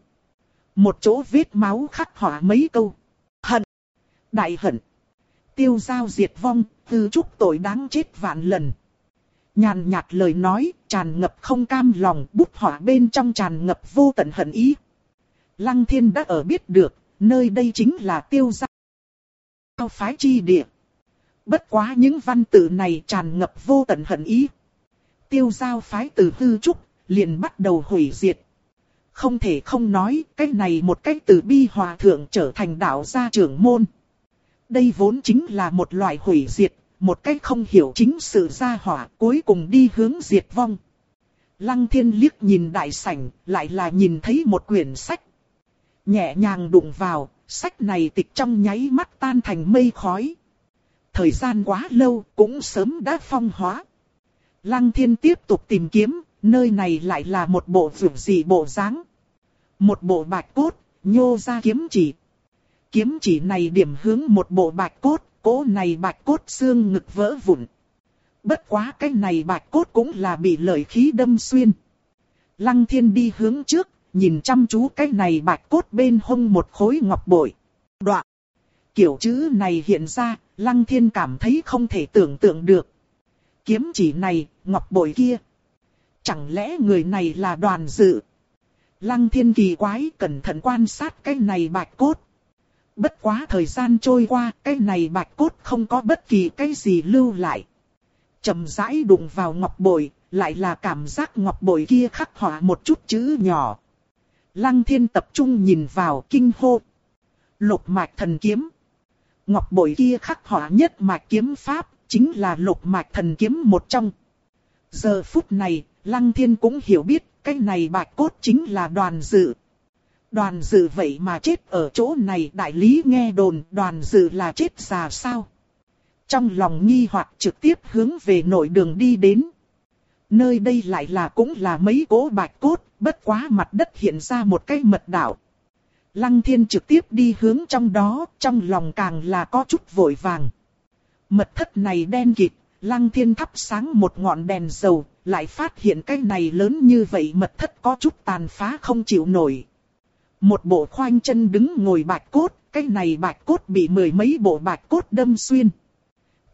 Một chỗ vết máu khắc họa mấy câu. Hận. Đại hận. Tiêu giao diệt vong, tư trúc tội đáng chết vạn lần. Nhàn nhạt lời nói, tràn ngập không cam lòng, bút họa bên trong tràn ngập vô tận hận ý. Lăng thiên đã ở biết được, nơi đây chính là tiêu giao phái chi địa. Bất quá những văn tự này tràn ngập vô tận hận ý. Tiêu giao phái từ hư trúc, liền bắt đầu hủy diệt. Không thể không nói, cái này một cách từ bi hòa thượng trở thành đạo gia trưởng môn. Đây vốn chính là một loại hủy diệt, một cách không hiểu chính sự gia hỏa cuối cùng đi hướng diệt vong. Lăng thiên liếc nhìn đại sảnh, lại là nhìn thấy một quyển sách. Nhẹ nhàng đụng vào, sách này tịch trong nháy mắt tan thành mây khói. Thời gian quá lâu, cũng sớm đã phong hóa. Lăng thiên tiếp tục tìm kiếm, nơi này lại là một bộ vượt dị bộ dáng Một bộ bạch cốt, nhô ra kiếm chỉ. Kiếm chỉ này điểm hướng một bộ bạch cốt, cố này bạch cốt xương ngực vỡ vụn. Bất quá cái này bạch cốt cũng là bị lợi khí đâm xuyên. Lăng thiên đi hướng trước, nhìn chăm chú cái này bạch cốt bên hông một khối ngọc bội. Đoạn. Kiểu chữ này hiện ra, lăng thiên cảm thấy không thể tưởng tượng được. Kiếm chỉ này, ngọc bội kia. Chẳng lẽ người này là đoàn dự? Lăng thiên kỳ quái cẩn thận quan sát cái này bạch cốt. Bất quá thời gian trôi qua, cái này bạch cốt không có bất kỳ cái gì lưu lại. Chầm rãi đụng vào ngọc bội, lại là cảm giác ngọc bội kia khắc họa một chút chữ nhỏ. Lăng thiên tập trung nhìn vào kinh hô. Lục mạch thần kiếm. Ngọc bội kia khắc họa nhất mạch kiếm pháp, chính là lục mạch thần kiếm một trong. Giờ phút này, Lăng thiên cũng hiểu biết, cái này bạch cốt chính là đoàn dự. Đoàn dự vậy mà chết ở chỗ này đại lý nghe đồn đoàn dự là chết già sao. Trong lòng nghi hoặc trực tiếp hướng về nội đường đi đến. Nơi đây lại là cũng là mấy cố bạch cốt, bất quá mặt đất hiện ra một cái mật đảo. Lăng thiên trực tiếp đi hướng trong đó, trong lòng càng là có chút vội vàng. Mật thất này đen kịt, lăng thiên thắp sáng một ngọn đèn dầu, lại phát hiện cái này lớn như vậy mật thất có chút tàn phá không chịu nổi. Một bộ khoanh chân đứng ngồi bạch cốt, cái này bạch cốt bị mười mấy bộ bạch cốt đâm xuyên.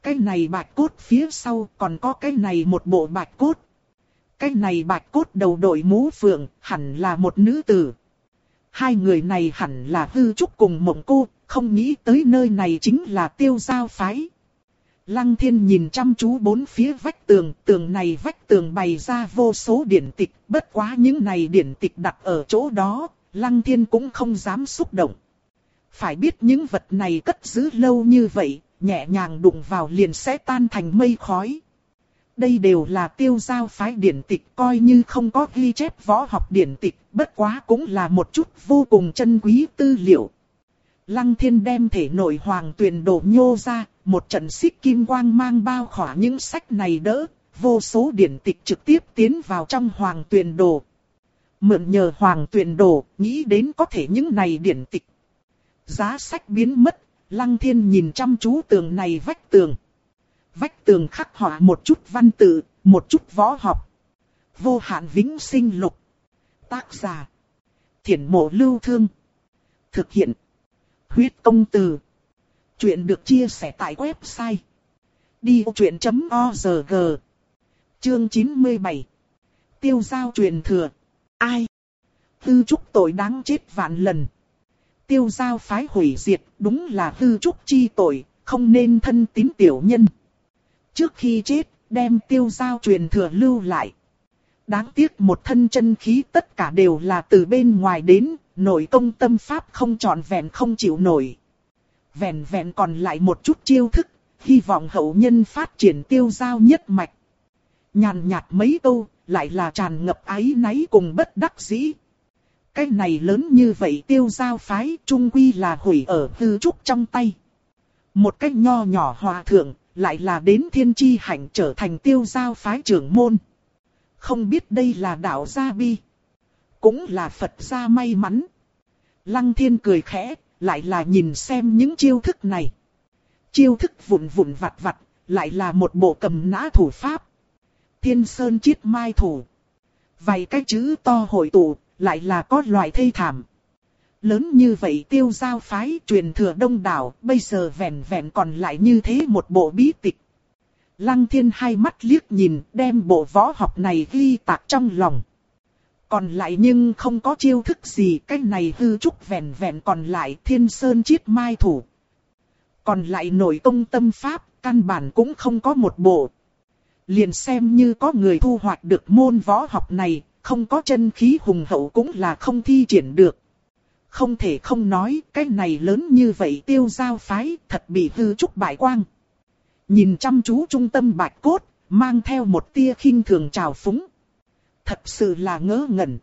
Cái này bạch cốt phía sau còn có cái này một bộ bạch cốt. Cái này bạch cốt đầu đội mũ phượng, hẳn là một nữ tử. Hai người này hẳn là hư trúc cùng mộng cô, không nghĩ tới nơi này chính là tiêu giao phái. Lăng thiên nhìn chăm chú bốn phía vách tường, tường này vách tường bày ra vô số điển tịch, bất quá những này điển tịch đặt ở chỗ đó, Lăng thiên cũng không dám xúc động. Phải biết những vật này cất giữ lâu như vậy, nhẹ nhàng đụng vào liền sẽ tan thành mây khói. Đây đều là tiêu giao phái điển tịch coi như không có ghi chép võ học điển tịch, bất quá cũng là một chút vô cùng chân quý tư liệu. Lăng thiên đem thể nội hoàng tuyền đổ nhô ra, một trận xích kim quang mang bao khỏa những sách này đỡ, vô số điển tịch trực tiếp tiến vào trong hoàng tuyền đồ. Mượn nhờ hoàng tuyền đồ, nghĩ đến có thể những này điển tịch. Giá sách biến mất, lăng thiên nhìn chăm chú tường này vách tường. Vách tường khắc họa một chút văn tự, một chút võ học. Vô hạn vĩnh sinh lục. Tác giả. Thiển mộ lưu thương. Thực hiện. Huyết công từ. Chuyện được chia sẻ tại website. Đi truyện.org Chương 97 Tiêu giao truyền thừa Ai? Tư trúc tội đáng chết vạn lần. Tiêu giao phái hủy diệt, đúng là tư trúc chi tội, không nên thân tín tiểu nhân. Trước khi chết, đem tiêu giao truyền thừa lưu lại. Đáng tiếc một thân chân khí tất cả đều là từ bên ngoài đến, nội công tâm pháp không trọn vẹn không chịu nổi. Vẹn vẹn còn lại một chút chiêu thức, hy vọng hậu nhân phát triển tiêu giao nhất mạch. Nhàn nhạt mấy câu, lại là tràn ngập ái náy cùng bất đắc dĩ. Cái này lớn như vậy tiêu giao phái trung quy là hủy ở hư trúc trong tay. Một cách nho nhỏ hòa thượng, lại là đến thiên chi hạnh trở thành tiêu giao phái trưởng môn. Không biết đây là đạo gia bi. Cũng là Phật gia may mắn. Lăng thiên cười khẽ, lại là nhìn xem những chiêu thức này. Chiêu thức vụn vụn vặt vặt, lại là một bộ cầm nã thủ pháp thiên sơn chiết mai thủ. Vài cái chữ to hội tụ, lại là có loại thây thảm. Lớn như vậy tiêu giao phái truyền thừa đông đảo, bây giờ vẹn vẹn còn lại như thế một bộ bí tịch. Lăng thiên hai mắt liếc nhìn, đem bộ võ học này ghi tạc trong lòng. Còn lại nhưng không có chiêu thức gì, cái này hư trúc vẹn vẹn còn lại thiên sơn chiết mai thủ. Còn lại nội công tâm pháp, căn bản cũng không có một bộ. Liền xem như có người thu hoạch được môn võ học này, không có chân khí hùng hậu cũng là không thi triển được. Không thể không nói, cái này lớn như vậy tiêu giao phái, thật bị hư trúc bại quang. Nhìn chăm chú trung tâm bạch cốt, mang theo một tia khinh thường trào phúng. Thật sự là ngớ ngẩn.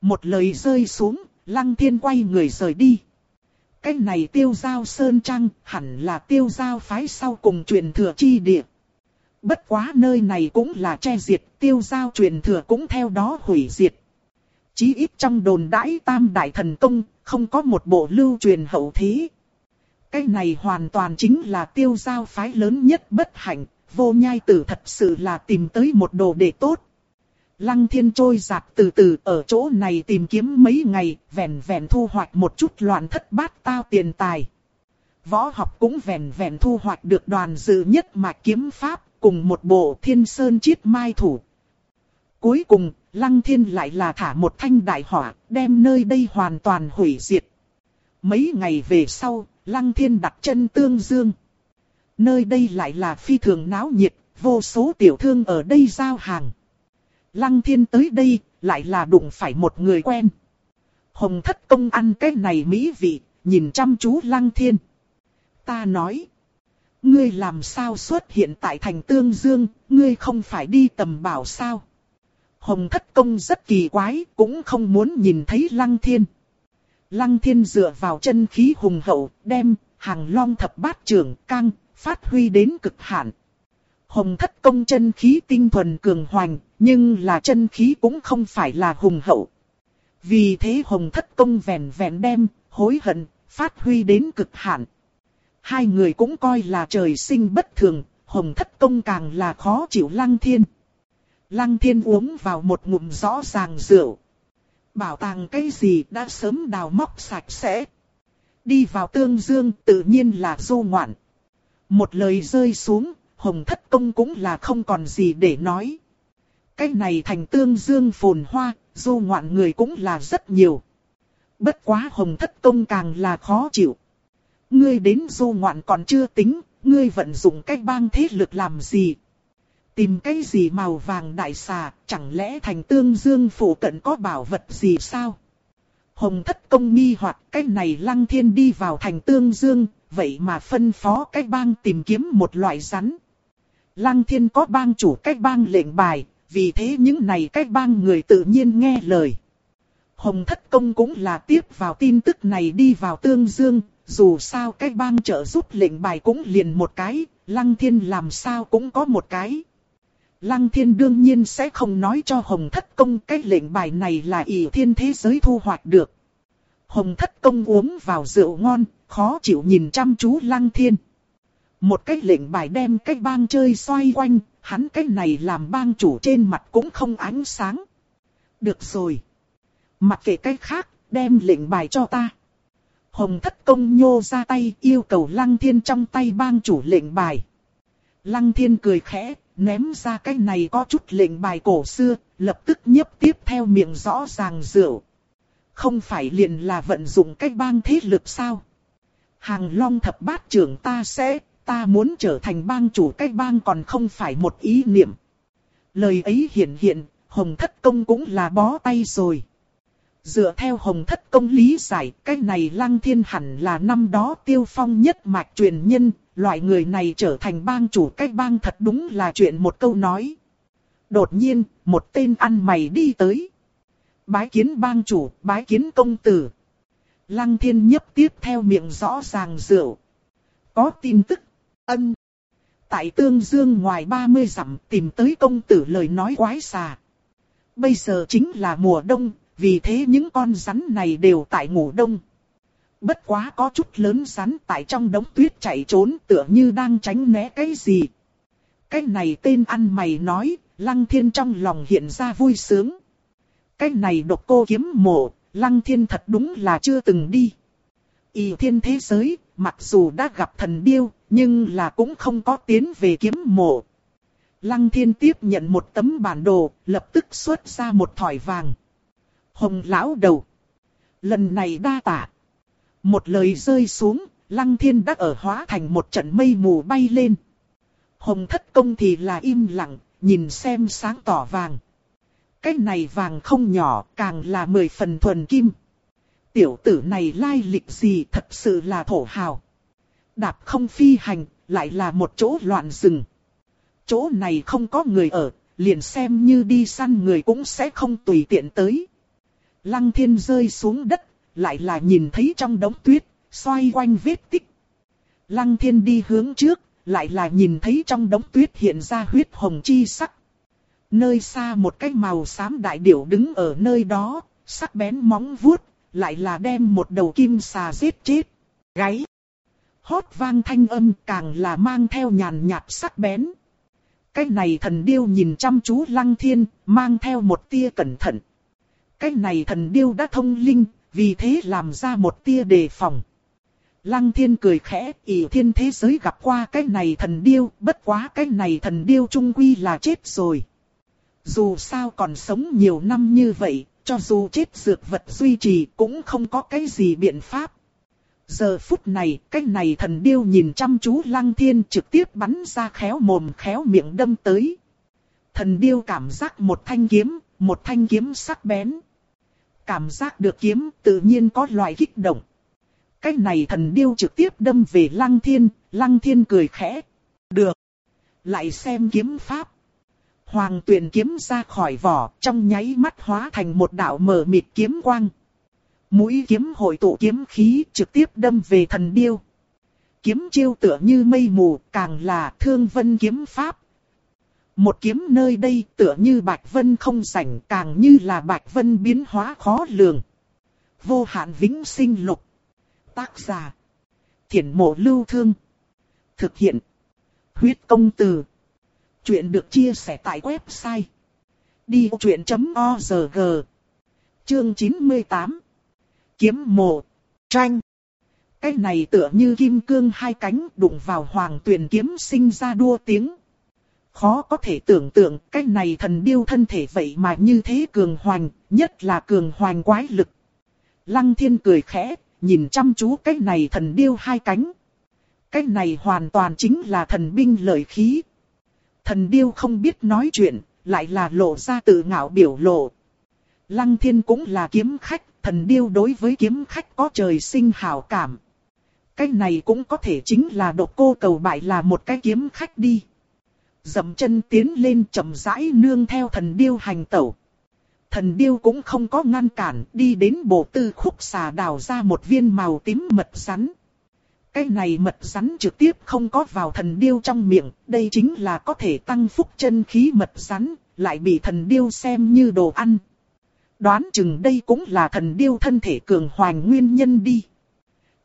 Một lời rơi xuống, lăng thiên quay người rời đi. Cái này tiêu giao sơn trăng, hẳn là tiêu giao phái sau cùng truyền thừa chi địa. Bất quá nơi này cũng là che diệt, tiêu giao truyền thừa cũng theo đó hủy diệt. Chí ít trong đồn đãi tam đại thần công, không có một bộ lưu truyền hậu thế. Cái này hoàn toàn chính là tiêu giao phái lớn nhất bất hạnh, vô nhai tử thật sự là tìm tới một đồ đệ tốt. Lăng thiên trôi giạt từ từ ở chỗ này tìm kiếm mấy ngày, vẹn vẹn thu hoạch một chút loạn thất bát tao tiền tài. Võ học cũng vẹn vẹn thu hoạch được đoàn dự nhất mà kiếm pháp, cùng một bộ thiên sơn chiết mai thủ. Cuối cùng, lăng thiên lại là thả một thanh đại hỏa, đem nơi đây hoàn toàn hủy diệt. Mấy ngày về sau, lăng thiên đặt chân tương dương. Nơi đây lại là phi thường náo nhiệt, vô số tiểu thương ở đây giao hàng. Lăng thiên tới đây, lại là đụng phải một người quen. Hồng thất công ăn cái này mỹ vị, nhìn chăm chú lăng thiên. Ta nói, ngươi làm sao xuất hiện tại thành tương dương, ngươi không phải đi tầm bảo sao. Hồng thất công rất kỳ quái, cũng không muốn nhìn thấy lăng thiên. Lăng thiên dựa vào chân khí hùng hậu, đem hàng long thập bát trưởng căng, phát huy đến cực hạn. Hồng thất công chân khí tinh thuần cường hoành, nhưng là chân khí cũng không phải là hùng hậu. Vì thế hồng thất công vẹn vẹn đem, hối hận, phát huy đến cực hạn. Hai người cũng coi là trời sinh bất thường, hồng thất công càng là khó chịu lăng thiên. Lăng thiên uống vào một ngụm rõ ràng rượu. Bảo tàng cái gì đã sớm đào móc sạch sẽ. Đi vào tương dương tự nhiên là du ngoạn. Một lời rơi xuống, hồng thất công cũng là không còn gì để nói. Cái này thành tương dương phồn hoa, du ngoạn người cũng là rất nhiều. Bất quá hồng thất công càng là khó chịu. Ngươi đến du ngoạn còn chưa tính, ngươi vận dụng cách bang thế lực làm gì? Tìm cái gì màu vàng đại xà, chẳng lẽ thành tương dương phủ cận có bảo vật gì sao? Hồng thất công nghi hoặc cái này lăng thiên đi vào thành tương dương, vậy mà phân phó cách bang tìm kiếm một loại rắn. Lăng thiên có bang chủ cách bang lệnh bài, vì thế những này cách bang người tự nhiên nghe lời. Hồng thất công cũng là tiếp vào tin tức này đi vào tương dương, dù sao cách bang trợ giúp lệnh bài cũng liền một cái, lăng thiên làm sao cũng có một cái. Lăng thiên đương nhiên sẽ không nói cho Hồng Thất Công cái lệnh bài này là ỷ thiên thế giới thu hoạch được. Hồng Thất Công uống vào rượu ngon, khó chịu nhìn chăm chú Lăng thiên. Một cái lệnh bài đem cái bang chơi xoay quanh, hắn cái này làm bang chủ trên mặt cũng không ánh sáng. Được rồi. Mặc kệ cái khác, đem lệnh bài cho ta. Hồng Thất Công nhô ra tay yêu cầu Lăng Thiên trong tay bang chủ lệnh bài. Lăng Thiên cười khẽ, ném ra cái này có chút lệnh bài cổ xưa, lập tức nhấp tiếp theo miệng rõ ràng rượu. Không phải liền là vận dụng cái bang thế lực sao? Hàng long thập bát trưởng ta sẽ, ta muốn trở thành bang chủ cái bang còn không phải một ý niệm. Lời ấy hiện hiện, hồng thất công cũng là bó tay rồi. Dựa theo hồng thất công lý giải, cái này lăng thiên hẳn là năm đó tiêu phong nhất mạch truyền nhân, loại người này trở thành bang chủ cách bang thật đúng là chuyện một câu nói. Đột nhiên, một tên ăn mày đi tới. Bái kiến bang chủ, bái kiến công tử. Lăng thiên nhấp tiếp theo miệng rõ ràng rượu. Có tin tức, ân. Tại tương dương ngoài 30 dặm tìm tới công tử lời nói quái xà. Bây giờ chính là mùa đông, vì thế những con rắn này đều tại ngủ đông. Bất quá có chút lớn rắn tại trong đống tuyết chạy trốn tựa như đang tránh né cái gì. Cái này tên ăn mày nói, lăng thiên trong lòng hiện ra vui sướng. Cái này độc cô kiếm mộ, lăng thiên thật đúng là chưa từng đi. Y thiên thế giới, mặc dù đã gặp thần điêu, nhưng là cũng không có tiến về kiếm mộ. Lăng thiên tiếp nhận một tấm bản đồ, lập tức xuất ra một thỏi vàng. Hồng lão đầu. Lần này đa tạ. Một lời rơi xuống, lăng thiên đã ở hóa thành một trận mây mù bay lên. Hồng thất công thì là im lặng, nhìn xem sáng tỏ vàng. Cái này vàng không nhỏ, càng là mười phần thuần kim. Tiểu tử này lai lịch gì thật sự là thổ hào. Đạp không phi hành, lại là một chỗ loạn rừng. Chỗ này không có người ở, liền xem như đi săn người cũng sẽ không tùy tiện tới. Lăng thiên rơi xuống đất, lại là nhìn thấy trong đống tuyết, xoay quanh vết tích. Lăng thiên đi hướng trước, lại là nhìn thấy trong đống tuyết hiện ra huyết hồng chi sắc. Nơi xa một cái màu xám đại điểu đứng ở nơi đó, sắc bén móng vuốt, lại là đem một đầu kim xà giết chết. Gáy. Hót vang thanh âm càng là mang theo nhàn nhạt sắc bén. Cái này thần điêu nhìn chăm chú lăng thiên, mang theo một tia cẩn thận. Cái này thần điêu đã thông linh, vì thế làm ra một tia đề phòng. Lăng thiên cười khẽ, ỷ thiên thế giới gặp qua cái này thần điêu, bất quá cái này thần điêu trung quy là chết rồi. Dù sao còn sống nhiều năm như vậy, cho dù chết dược vật duy trì cũng không có cái gì biện pháp. Giờ phút này, cái này thần điêu nhìn chăm chú lăng thiên trực tiếp bắn ra khéo mồm khéo miệng đâm tới. Thần điêu cảm giác một thanh kiếm, một thanh kiếm sắc bén. Cảm giác được kiếm tự nhiên có loại kích động. Cái này thần điêu trực tiếp đâm về lăng thiên, lăng thiên cười khẽ. Được. Lại xem kiếm pháp. Hoàng tuyển kiếm ra khỏi vỏ, trong nháy mắt hóa thành một đạo mờ mịt kiếm quang. Mũi kiếm hội tụ kiếm khí trực tiếp đâm về thần điêu. Kiếm chiêu tựa như mây mù, càng là thương vân kiếm pháp. Một kiếm nơi đây tựa như bạch vân không sảnh càng như là bạch vân biến hóa khó lường. Vô hạn vĩnh sinh lục. Tác giả. Thiển mộ lưu thương. Thực hiện. Huyết công từ. Chuyện được chia sẻ tại website. Đi truyện.org Chương 98 Kiếm mộ Tranh Cái này tựa như kim cương hai cánh đụng vào hoàng tuyển kiếm sinh ra đua tiếng. Khó có thể tưởng tượng cái này thần điêu thân thể vậy mà như thế cường hoành, nhất là cường hoành quái lực. Lăng thiên cười khẽ, nhìn chăm chú cái này thần điêu hai cánh. Cái này hoàn toàn chính là thần binh lợi khí, Thần điêu không biết nói chuyện, lại là lộ ra tự ngạo biểu lộ. Lăng thiên cũng là kiếm khách, thần điêu đối với kiếm khách có trời sinh hảo cảm. Cái này cũng có thể chính là độc cô cầu bại là một cái kiếm khách đi. Dậm chân tiến lên chậm rãi nương theo thần điêu hành tẩu. Thần điêu cũng không có ngăn cản, đi đến bộ tư khúc xà đào ra một viên màu tím mật rắn. Cái này mật rắn trực tiếp không có vào thần điêu trong miệng, đây chính là có thể tăng phúc chân khí mật rắn, lại bị thần điêu xem như đồ ăn. Đoán chừng đây cũng là thần điêu thân thể cường hoành nguyên nhân đi.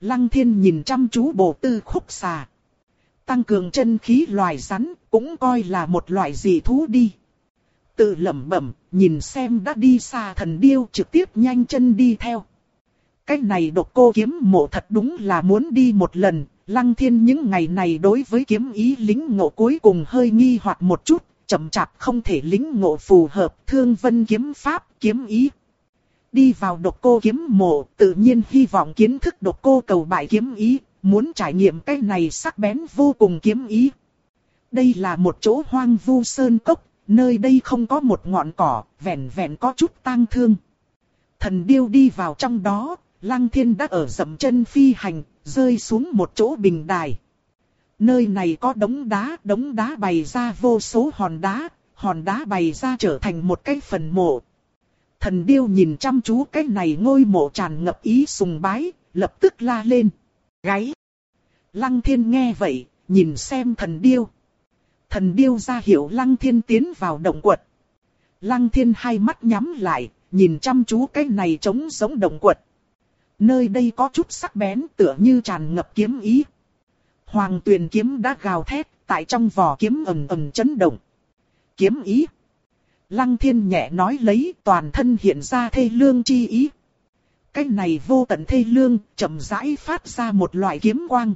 Lăng thiên nhìn chăm chú bộ tư khúc xà. Tăng cường chân khí loài rắn, cũng coi là một loại dị thú đi. Tự lẩm bẩm, nhìn xem đã đi xa thần điêu trực tiếp nhanh chân đi theo. Cái này độc cô kiếm mộ thật đúng là muốn đi một lần, lăng thiên những ngày này đối với kiếm ý lính ngộ cuối cùng hơi nghi hoặc một chút, chậm chạp không thể lính ngộ phù hợp thương vân kiếm pháp, kiếm ý. Đi vào độc cô kiếm mộ, tự nhiên hy vọng kiến thức độc cô cầu bại kiếm ý, muốn trải nghiệm cái này sắc bén vô cùng kiếm ý. Đây là một chỗ hoang vu sơn cốc, nơi đây không có một ngọn cỏ, vẹn vẹn có chút tang thương. Thần điêu đi vào trong đó, Lăng thiên đã ở dậm chân phi hành, rơi xuống một chỗ bình đài. Nơi này có đống đá, đống đá bày ra vô số hòn đá, hòn đá bày ra trở thành một cái phần mộ. Thần điêu nhìn chăm chú cái này ngôi mộ tràn ngập ý sùng bái, lập tức la lên. Gáy! Lăng thiên nghe vậy, nhìn xem thần điêu. Thần điêu ra hiệu lăng thiên tiến vào động quật. Lăng thiên hai mắt nhắm lại, nhìn chăm chú cái này trống giống động quật. Nơi đây có chút sắc bén tựa như tràn ngập kiếm ý. Hoàng tuyền kiếm đã gào thét, tại trong vỏ kiếm ầm ầm chấn động. Kiếm ý. Lăng thiên nhẹ nói lấy toàn thân hiện ra thê lương chi ý. Cái này vô tận thê lương, chậm rãi phát ra một loại kiếm quang.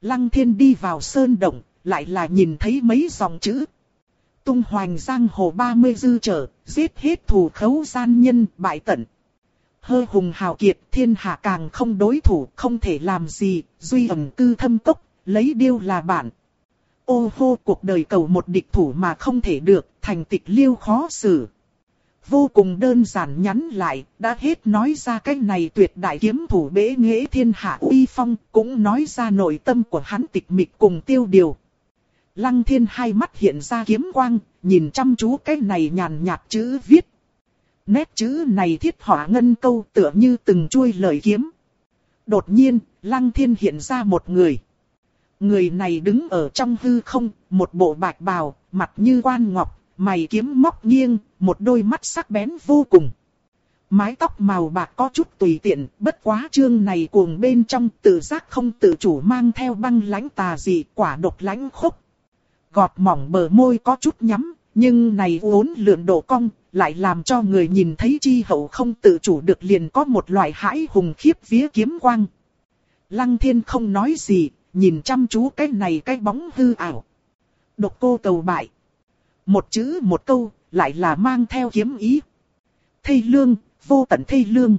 Lăng thiên đi vào sơn động, lại là nhìn thấy mấy dòng chữ. Tung hoành giang hồ 30 dư trở, giết hết thù khấu gian nhân, bại tận. Hơ hùng hào kiệt, thiên hạ càng không đối thủ, không thể làm gì, duy ẩn cư thâm cốc, lấy điêu là bạn. Ô hô cuộc đời cầu một địch thủ mà không thể được, thành tịch liêu khó xử. Vô cùng đơn giản nhắn lại, đã hết nói ra cái này tuyệt đại kiếm thủ bế nghệ thiên hạ uy phong, cũng nói ra nội tâm của hắn tịch mịch cùng tiêu điều. Lăng thiên hai mắt hiện ra kiếm quang, nhìn chăm chú cái này nhàn nhạt chữ viết. Nét chữ này thiết hỏa ngân câu tựa như từng chuôi lời kiếm. Đột nhiên, lăng thiên hiện ra một người. Người này đứng ở trong hư không, một bộ bạch bào, mặt như quan ngọc, mày kiếm móc nghiêng, một đôi mắt sắc bén vô cùng. Mái tóc màu bạc có chút tùy tiện, bất quá chương này cuồng bên trong tự giác không tự chủ mang theo băng lãnh tà dị quả độc lãnh khốc. Gọt mỏng bờ môi có chút nhắm, nhưng này uốn lượn độ cong, lại làm cho người nhìn thấy chi hậu không tự chủ được liền có một loại hãi hùng khiếp vía kiếm quang. Lăng thiên không nói gì, nhìn chăm chú cái này cái bóng hư ảo. Độc cô cầu bại. Một chữ một câu, lại là mang theo kiếm ý. Thây lương, vô tận thây lương.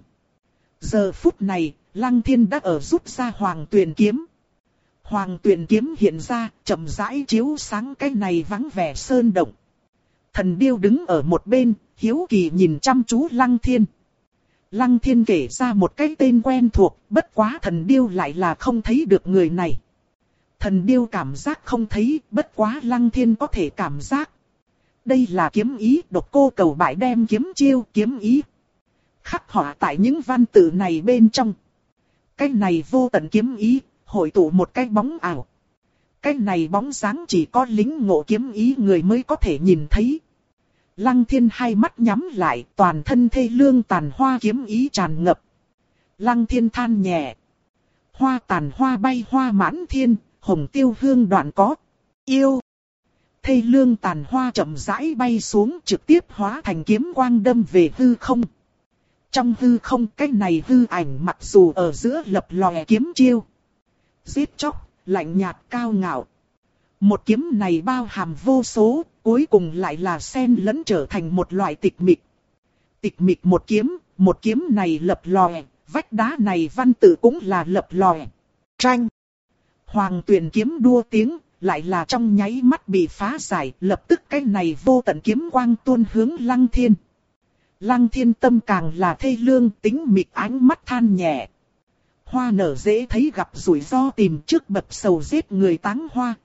Giờ phút này, Lăng Thiên đã ở rút ra hoàng tuyền kiếm. Hoàng tuyền kiếm hiện ra, chậm rãi chiếu sáng cái này vắng vẻ sơn động. Thần điêu đứng ở một bên, hiếu kỳ nhìn chăm chú Lăng Thiên. Lăng Thiên kể ra một cái tên quen thuộc, bất quá thần điêu lại là không thấy được người này. Thần điêu cảm giác không thấy, bất quá Lăng Thiên có thể cảm giác. Đây là kiếm ý, độc cô cầu bại đem kiếm chiêu, kiếm ý. Khắc họa tại những văn tự này bên trong. Cái này vô tận kiếm ý, hội tụ một cái bóng ảo. Cái này bóng sáng chỉ có lính ngộ kiếm ý người mới có thể nhìn thấy. Lăng thiên hai mắt nhắm lại, toàn thân thê lương tàn hoa kiếm ý tràn ngập. Lăng thiên than nhẹ. Hoa tàn hoa bay hoa mãn thiên, hồng tiêu hương đoạn có. Yêu. Thê lương tàn hoa chậm rãi bay xuống trực tiếp hóa thành kiếm quang đâm về hư không. Trong hư không cái này hư ảnh mặc dù ở giữa lập lòe kiếm chiêu. Giết chóc, lạnh nhạt cao ngạo. Một kiếm này bao hàm vô số, cuối cùng lại là sen lẫn trở thành một loại tịch mịch. Tịch mịch một kiếm, một kiếm này lập lòe, vách đá này văn tự cũng là lập lòe. Tranh. Hoàng tuyển kiếm đua tiếng, lại là trong nháy mắt bị phá giải, lập tức cái này vô tận kiếm quang tuôn hướng lăng thiên. Lăng thiên tâm càng là thê lương tính mịt ánh mắt than nhẹ. Hoa nở dễ thấy gặp rủi ro tìm trước bập sầu giết người táng hoa.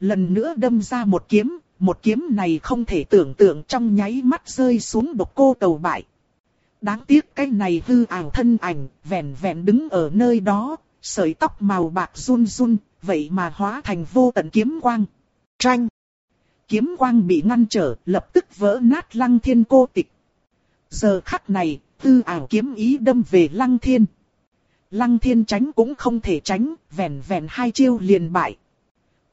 Lần nữa đâm ra một kiếm, một kiếm này không thể tưởng tượng trong nháy mắt rơi xuống độc cô cầu bại. Đáng tiếc cái này hư ảo thân ảnh, vẹn vẹn đứng ở nơi đó, sợi tóc màu bạc run run, vậy mà hóa thành vô tận kiếm quang. Tranh! Kiếm quang bị ngăn trở, lập tức vỡ nát lăng thiên cô tịch. Giờ khắc này, tư ảo kiếm ý đâm về lăng thiên. Lăng thiên tránh cũng không thể tránh, vẹn vẹn hai chiêu liền bại.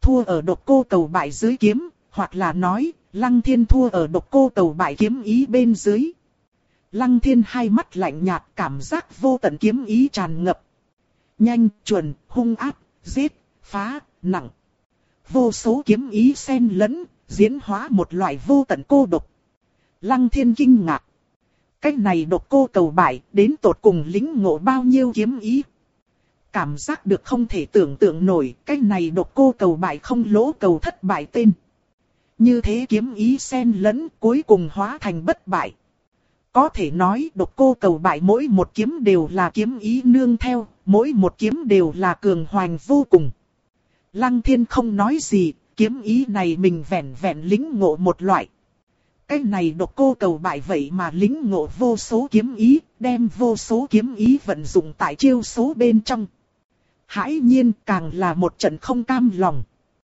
Thua ở độc cô cầu bại dưới kiếm, hoặc là nói, lăng thiên thua ở độc cô cầu bại kiếm ý bên dưới. Lăng thiên hai mắt lạnh nhạt cảm giác vô tận kiếm ý tràn ngập. Nhanh, chuẩn, hung áp, giết, phá, nặng. Vô số kiếm ý xen lẫn, diễn hóa một loại vô tận cô độc. Lăng thiên kinh ngạc. Cách này độc cô cầu bại, đến tột cùng lính ngộ bao nhiêu kiếm ý. Cảm giác được không thể tưởng tượng nổi, cách này độc cô cầu bại không lỗ cầu thất bại tên. Như thế kiếm ý xen lẫn, cuối cùng hóa thành bất bại. Có thể nói độc cô cầu bại mỗi một kiếm đều là kiếm ý nương theo, mỗi một kiếm đều là cường hoành vô cùng. Lăng thiên không nói gì, kiếm ý này mình vẹn vẹn lính ngộ một loại. Cái này độc cô cầu bại vậy mà lính ngộ vô số kiếm ý, đem vô số kiếm ý vận dụng tại chiêu số bên trong. Hãi nhiên càng là một trận không cam lòng.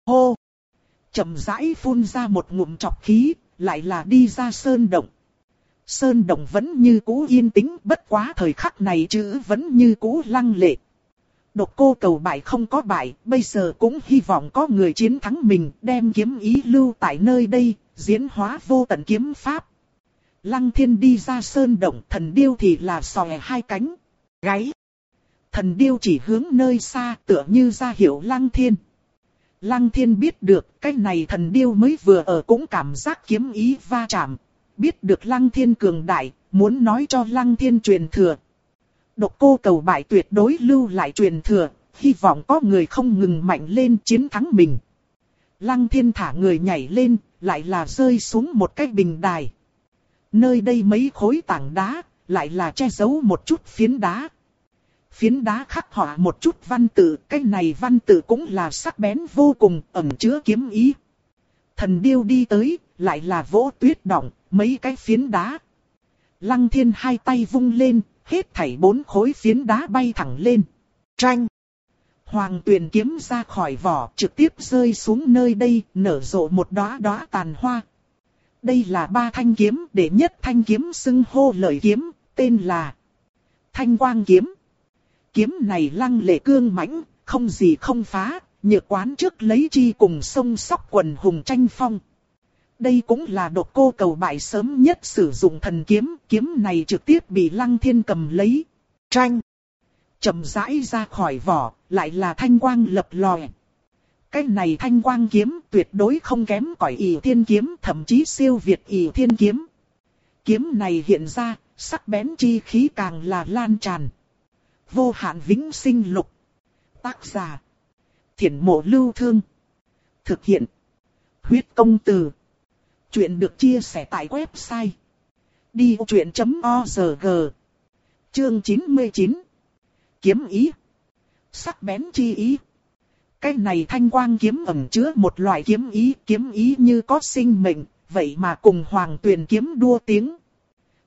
Hô! chậm rãi phun ra một ngụm chọc khí, lại là đi ra sơn động. Sơn động vẫn như cũ yên tĩnh, bất quá thời khắc này chữ vẫn như cũ lăng lệ. Độc cô cầu bại không có bại, bây giờ cũng hy vọng có người chiến thắng mình, đem kiếm ý lưu tại nơi đây, diễn hóa vô tận kiếm pháp. Lăng thiên đi ra sơn động thần điêu thì là sòe hai cánh, gáy. Thần điêu chỉ hướng nơi xa tựa như ra hiệu lăng thiên. Lăng thiên biết được cái này thần điêu mới vừa ở cũng cảm giác kiếm ý va chạm. Biết được lăng thiên cường đại, muốn nói cho lăng thiên truyền thừa. Độc cô cầu bại tuyệt đối lưu lại truyền thừa, hy vọng có người không ngừng mạnh lên chiến thắng mình. Lăng thiên thả người nhảy lên, lại là rơi xuống một cái bình đài. Nơi đây mấy khối tảng đá, lại là che giấu một chút phiến đá. Phiến đá khắc họa một chút văn tự, cái này văn tự cũng là sắc bén vô cùng, ẩn chứa kiếm ý. Thần điêu đi tới, lại là vỗ tuyết động, mấy cái phiến đá. Lăng thiên hai tay vung lên, hết thảy bốn khối phiến đá bay thẳng lên. Tranh! Hoàng tuyền kiếm ra khỏi vỏ, trực tiếp rơi xuống nơi đây, nở rộ một đóa đóa tàn hoa. Đây là ba thanh kiếm, để nhất thanh kiếm xưng hô lời kiếm, tên là Thanh Quang Kiếm. Kiếm này lăng lệ cương mãnh, không gì không phá, nhược quán trước lấy chi cùng sông sóc quần hùng tranh phong. Đây cũng là độc cô cầu bại sớm nhất sử dụng thần kiếm, kiếm này trực tiếp bị lăng thiên cầm lấy. Tranh. chậm rãi ra khỏi vỏ, lại là thanh quang lập lòe. Cái này thanh quang kiếm tuyệt đối không kém cỏi ỷ thiên kiếm, thậm chí siêu việt ỷ thiên kiếm. Kiếm này hiện ra, sắc bén chi khí càng là lan tràn. Vô hạn vĩnh sinh lục. Tác giả. Thiển mộ lưu thương. Thực hiện. Huyết công từ. Chuyện được chia sẻ tại website. Đi truyện.org Chương 99 Kiếm ý Sắc bén chi ý Cái này thanh quang kiếm ẩn chứa một loại kiếm ý Kiếm ý như có sinh mệnh, Vậy mà cùng hoàng tuyền kiếm đua tiếng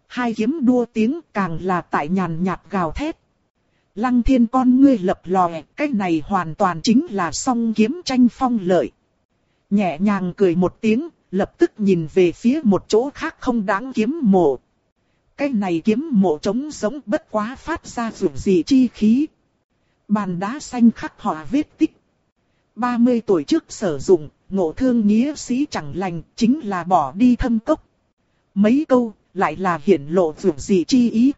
Hai kiếm đua tiếng càng là tại nhàn nhạt gào thét Lăng thiên con ngươi lập lòe Cái này hoàn toàn chính là song kiếm tranh phong lợi Nhẹ nhàng cười một tiếng lập tức nhìn về phía một chỗ khác không đáng kiếm mộ. Cái này kiếm mộ trống sống bất quá phát ra rủi gì chi khí. Bàn đá xanh khắc họa vết tích. 30 tuổi trước sử dụng, ngộ thương nghĩa sĩ chẳng lành, chính là bỏ đi thâm cốc. Mấy câu, lại là hiển lộ rủi gì chi ý.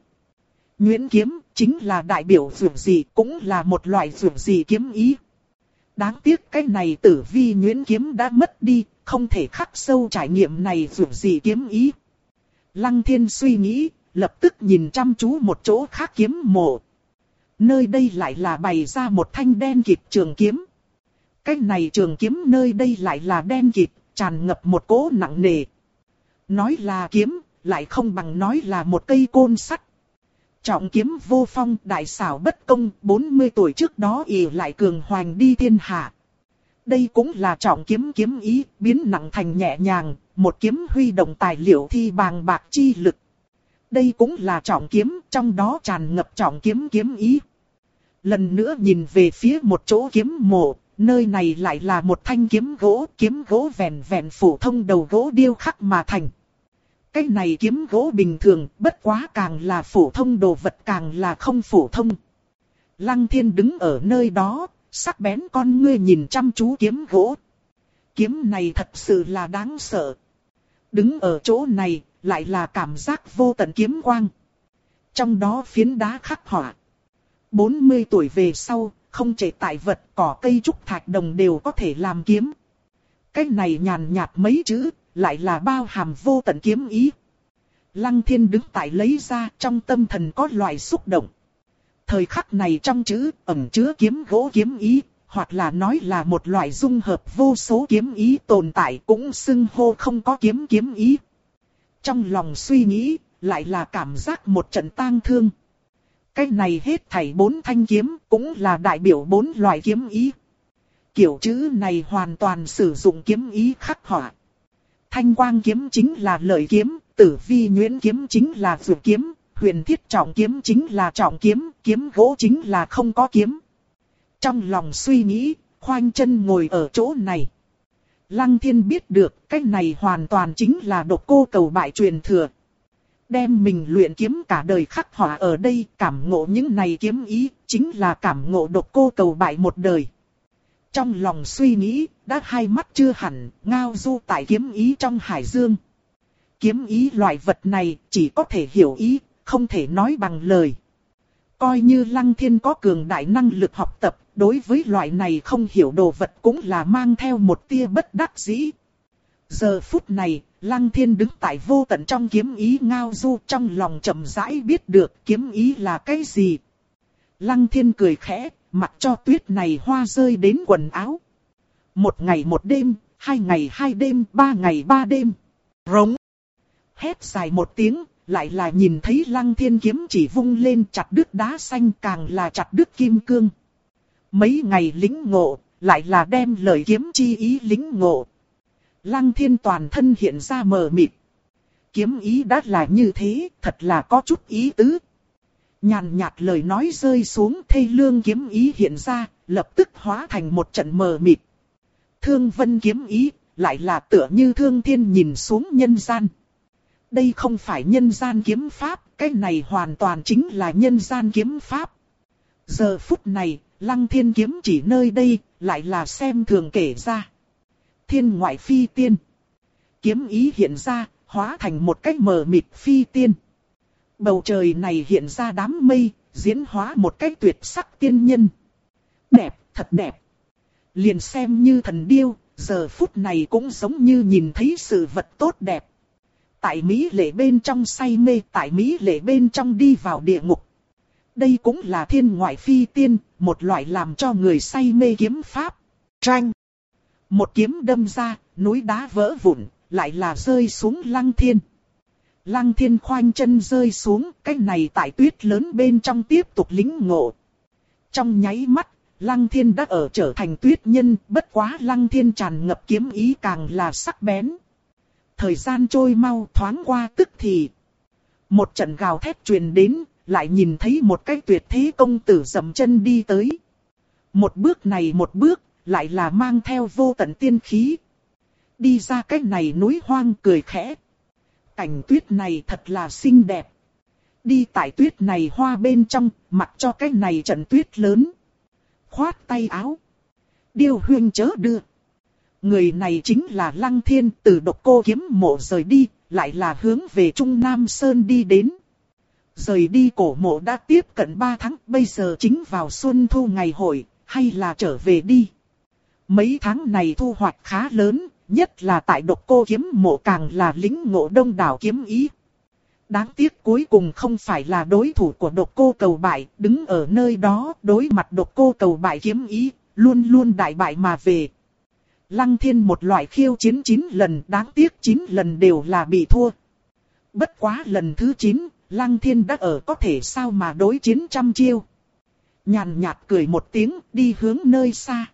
Nguyễn kiếm, chính là đại biểu dưỡng gì, cũng là một loại dưỡng gì kiếm ý. Đáng tiếc cái này tử vi Nguyễn kiếm đã mất đi, không thể khắc sâu trải nghiệm này dưỡng gì kiếm ý. Lăng thiên suy nghĩ, lập tức nhìn chăm chú một chỗ khác kiếm mộ. Nơi đây lại là bày ra một thanh đen kịt trường kiếm. Cái này trường kiếm nơi đây lại là đen kịt, tràn ngập một cỗ nặng nề. Nói là kiếm, lại không bằng nói là một cây côn sắt. Trọng kiếm vô phong đại xảo bất công, 40 tuổi trước đó ỉ lại cường hoành đi thiên hạ. Đây cũng là trọng kiếm kiếm ý, biến nặng thành nhẹ nhàng, một kiếm huy động tài liệu thi bàng bạc chi lực. Đây cũng là trọng kiếm, trong đó tràn ngập trọng kiếm kiếm ý. Lần nữa nhìn về phía một chỗ kiếm mộ, nơi này lại là một thanh kiếm gỗ, kiếm gỗ vẹn vẹn phổ thông đầu gỗ điêu khắc mà thành. Cái này kiếm gỗ bình thường, bất quá càng là phổ thông đồ vật càng là không phổ thông. Lăng thiên đứng ở nơi đó, sắc bén con ngươi nhìn chăm chú kiếm gỗ. Kiếm này thật sự là đáng sợ. Đứng ở chỗ này, lại là cảm giác vô tận kiếm quang. Trong đó phiến đá khắc họa. 40 tuổi về sau, không chỉ tại vật cỏ cây trúc thạch đồng đều có thể làm kiếm. Cái này nhàn nhạt mấy chữ, lại là bao hàm vô tận kiếm ý. Lăng thiên đứng tại lấy ra trong tâm thần có loại xúc động. Thời khắc này trong chữ ẩn chứa kiếm gỗ kiếm ý, hoặc là nói là một loại dung hợp vô số kiếm ý tồn tại cũng xưng hô không có kiếm kiếm ý. Trong lòng suy nghĩ, lại là cảm giác một trận tang thương. Cái này hết thảy bốn thanh kiếm cũng là đại biểu bốn loại kiếm ý. Kiểu chữ này hoàn toàn sử dụng kiếm ý khắc họa. Thanh quang kiếm chính là lợi kiếm, tử vi nhuyễn kiếm chính là vượt kiếm, huyền thiết trọng kiếm chính là trọng kiếm, kiếm gỗ chính là không có kiếm. Trong lòng suy nghĩ, khoanh chân ngồi ở chỗ này. Lăng thiên biết được, cái này hoàn toàn chính là độc cô cầu bại truyền thừa. Đem mình luyện kiếm cả đời khắc họa ở đây, cảm ngộ những này kiếm ý, chính là cảm ngộ độc cô cầu bại một đời. Trong lòng suy nghĩ, đã hai mắt chưa hẳn, ngao du tại kiếm ý trong hải dương. Kiếm ý loại vật này chỉ có thể hiểu ý, không thể nói bằng lời. Coi như lăng thiên có cường đại năng lực học tập, đối với loại này không hiểu đồ vật cũng là mang theo một tia bất đắc dĩ. Giờ phút này, lăng thiên đứng tại vô tận trong kiếm ý ngao du trong lòng chậm rãi biết được kiếm ý là cái gì. Lăng thiên cười khẽ, mặc cho tuyết này hoa rơi đến quần áo. Một ngày một đêm, hai ngày hai đêm, ba ngày ba đêm. Rống. Hét dài một tiếng, lại là nhìn thấy lăng thiên kiếm chỉ vung lên chặt đứt đá xanh càng là chặt đứt kim cương. Mấy ngày lính ngộ, lại là đem lời kiếm chi ý lính ngộ. Lăng thiên toàn thân hiện ra mờ mịt. Kiếm ý đã là như thế, thật là có chút ý tứ. Nhàn nhạt lời nói rơi xuống thê lương kiếm ý hiện ra, lập tức hóa thành một trận mờ mịt. Thương vân kiếm ý, lại là tựa như thương thiên nhìn xuống nhân gian. Đây không phải nhân gian kiếm pháp, cái này hoàn toàn chính là nhân gian kiếm pháp. Giờ phút này, lăng thiên kiếm chỉ nơi đây, lại là xem thường kể ra. Thiên ngoại phi tiên. Kiếm ý hiện ra, hóa thành một cách mờ mịt phi tiên. Bầu trời này hiện ra đám mây, diễn hóa một cách tuyệt sắc tiên nhân. Đẹp, thật đẹp. Liền xem như thần điêu, giờ phút này cũng giống như nhìn thấy sự vật tốt đẹp. Tại Mỹ lệ bên trong say mê, tại Mỹ lệ bên trong đi vào địa ngục. Đây cũng là thiên ngoại phi tiên, một loại làm cho người say mê kiếm pháp. Tranh. Một kiếm đâm ra, núi đá vỡ vụn, lại là rơi xuống lăng thiên. Lăng thiên khoanh chân rơi xuống, cái này tại tuyết lớn bên trong tiếp tục lính ngộ. Trong nháy mắt, lăng thiên đã ở trở thành tuyết nhân, bất quá lăng thiên tràn ngập kiếm ý càng là sắc bén. Thời gian trôi mau thoáng qua tức thì. Một trận gào thét truyền đến, lại nhìn thấy một cái tuyệt thế công tử dầm chân đi tới. Một bước này một bước, lại là mang theo vô tận tiên khí. Đi ra cái này núi hoang cười khẽ, cảnh tuyết này thật là xinh đẹp. Đi tại tuyết này hoa bên trong, mặc cho cái này trận tuyết lớn. Khoát tay áo. Điêu huyên chớ đưa. Người này chính là Lăng Thiên từ độc cô kiếm mộ rời đi, lại là hướng về Trung Nam Sơn đi đến. Rời đi cổ mộ đã tiếp cận 3 tháng, bây giờ chính vào xuân thu ngày hội, hay là trở về đi. Mấy tháng này thu hoạch khá lớn, Nhất là tại độc cô kiếm mộ càng là lính ngộ đông đảo kiếm ý. Đáng tiếc cuối cùng không phải là đối thủ của độc cô cầu bại, đứng ở nơi đó đối mặt độc cô cầu bại kiếm ý, luôn luôn đại bại mà về. Lăng thiên một loại khiêu chiến 9 lần đáng tiếc 9 lần đều là bị thua. Bất quá lần thứ 9, Lăng thiên đã ở có thể sao mà đối chiến trăm chiêu. Nhàn nhạt cười một tiếng đi hướng nơi xa.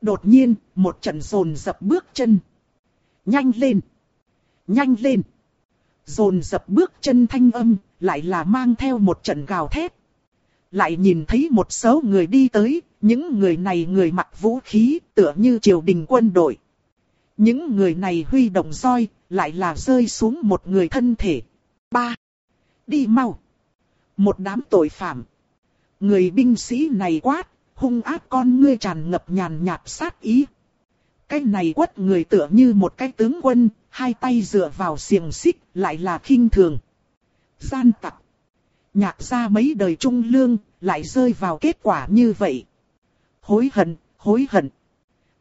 Đột nhiên, một trận rồn dập bước chân. Nhanh lên! Nhanh lên! Dồn dập bước chân thanh âm, lại là mang theo một trận gào thét. Lại nhìn thấy một số người đi tới, những người này người mặc vũ khí, tựa như triều đình quân đội. Những người này huy động roi, lại là rơi xuống một người thân thể. Ba! Đi mau! Một đám tội phạm. Người binh sĩ này quát, hung ác con ngươi tràn ngập nhàn nhạt sát ý. Cái này quất người tựa như một cái tướng quân, hai tay dựa vào xiềng xích, lại là khinh thường. Gian tặc. Nhạc ra mấy đời trung lương, lại rơi vào kết quả như vậy. Hối hận, hối hận.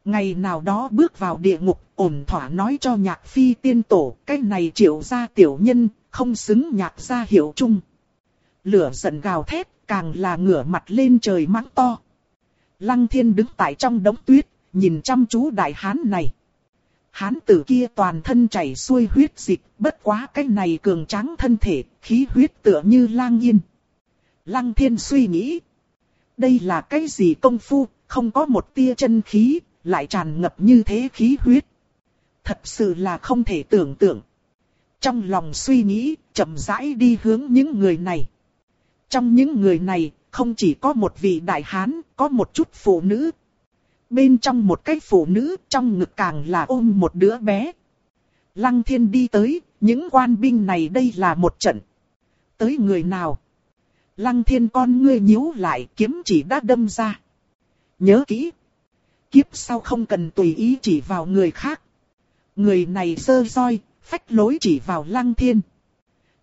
Ngày nào đó bước vào địa ngục, ổn thỏa nói cho nhạc phi tiên tổ, cái này triệu ra tiểu nhân, không xứng nhạc ra hiểu chung. Lửa giận gào thét, càng là ngửa mặt lên trời mắng to. Lăng thiên đứng tại trong đống tuyết, nhìn chăm chú đại hán này. Hán tử kia toàn thân chảy xuôi huyết dịch, bất quá cái này cường tráng thân thể, khí huyết tựa như lang yên. Lăng thiên suy nghĩ. Đây là cái gì công phu, không có một tia chân khí, lại tràn ngập như thế khí huyết. Thật sự là không thể tưởng tượng. Trong lòng suy nghĩ, chậm rãi đi hướng những người này. Trong những người này, không chỉ có một vị đại hán, có một chút phụ nữ. Bên trong một cái phụ nữ, trong ngực càng là ôm một đứa bé. Lăng thiên đi tới, những quan binh này đây là một trận. Tới người nào? Lăng thiên con ngươi nhíu lại kiếm chỉ đã đâm ra. Nhớ kỹ. kiếp sau không cần tùy ý chỉ vào người khác. Người này sơ roi, phách lối chỉ vào lăng thiên.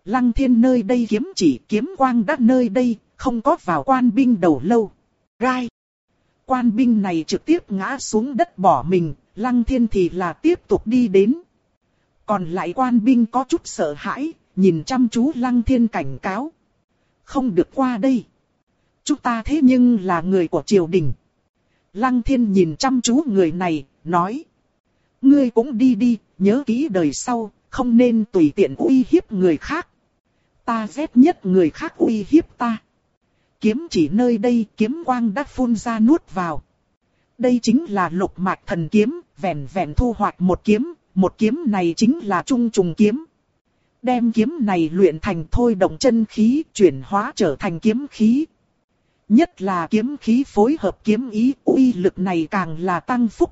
Lăng thiên nơi đây kiếm chỉ kiếm quang đắt nơi đây, không có vào quan binh đầu lâu. Gai. Quan binh này trực tiếp ngã xuống đất bỏ mình, lăng thiên thì là tiếp tục đi đến. Còn lại quan binh có chút sợ hãi, nhìn chăm chú lăng thiên cảnh cáo. Không được qua đây. Chúng ta thế nhưng là người của triều đình. Lăng thiên nhìn chăm chú người này, nói. Ngươi cũng đi đi, nhớ kỹ đời sau, không nên tùy tiện uy hiếp người khác. Ta ghét nhất người khác uy hiếp ta. Kiếm chỉ nơi đây kiếm quang đã phun ra nuốt vào. Đây chính là lục mạch thần kiếm, vẹn vẹn thu hoạch một kiếm, một kiếm này chính là trung trùng kiếm. Đem kiếm này luyện thành thôi động chân khí, chuyển hóa trở thành kiếm khí. Nhất là kiếm khí phối hợp kiếm ý, uy lực này càng là tăng phúc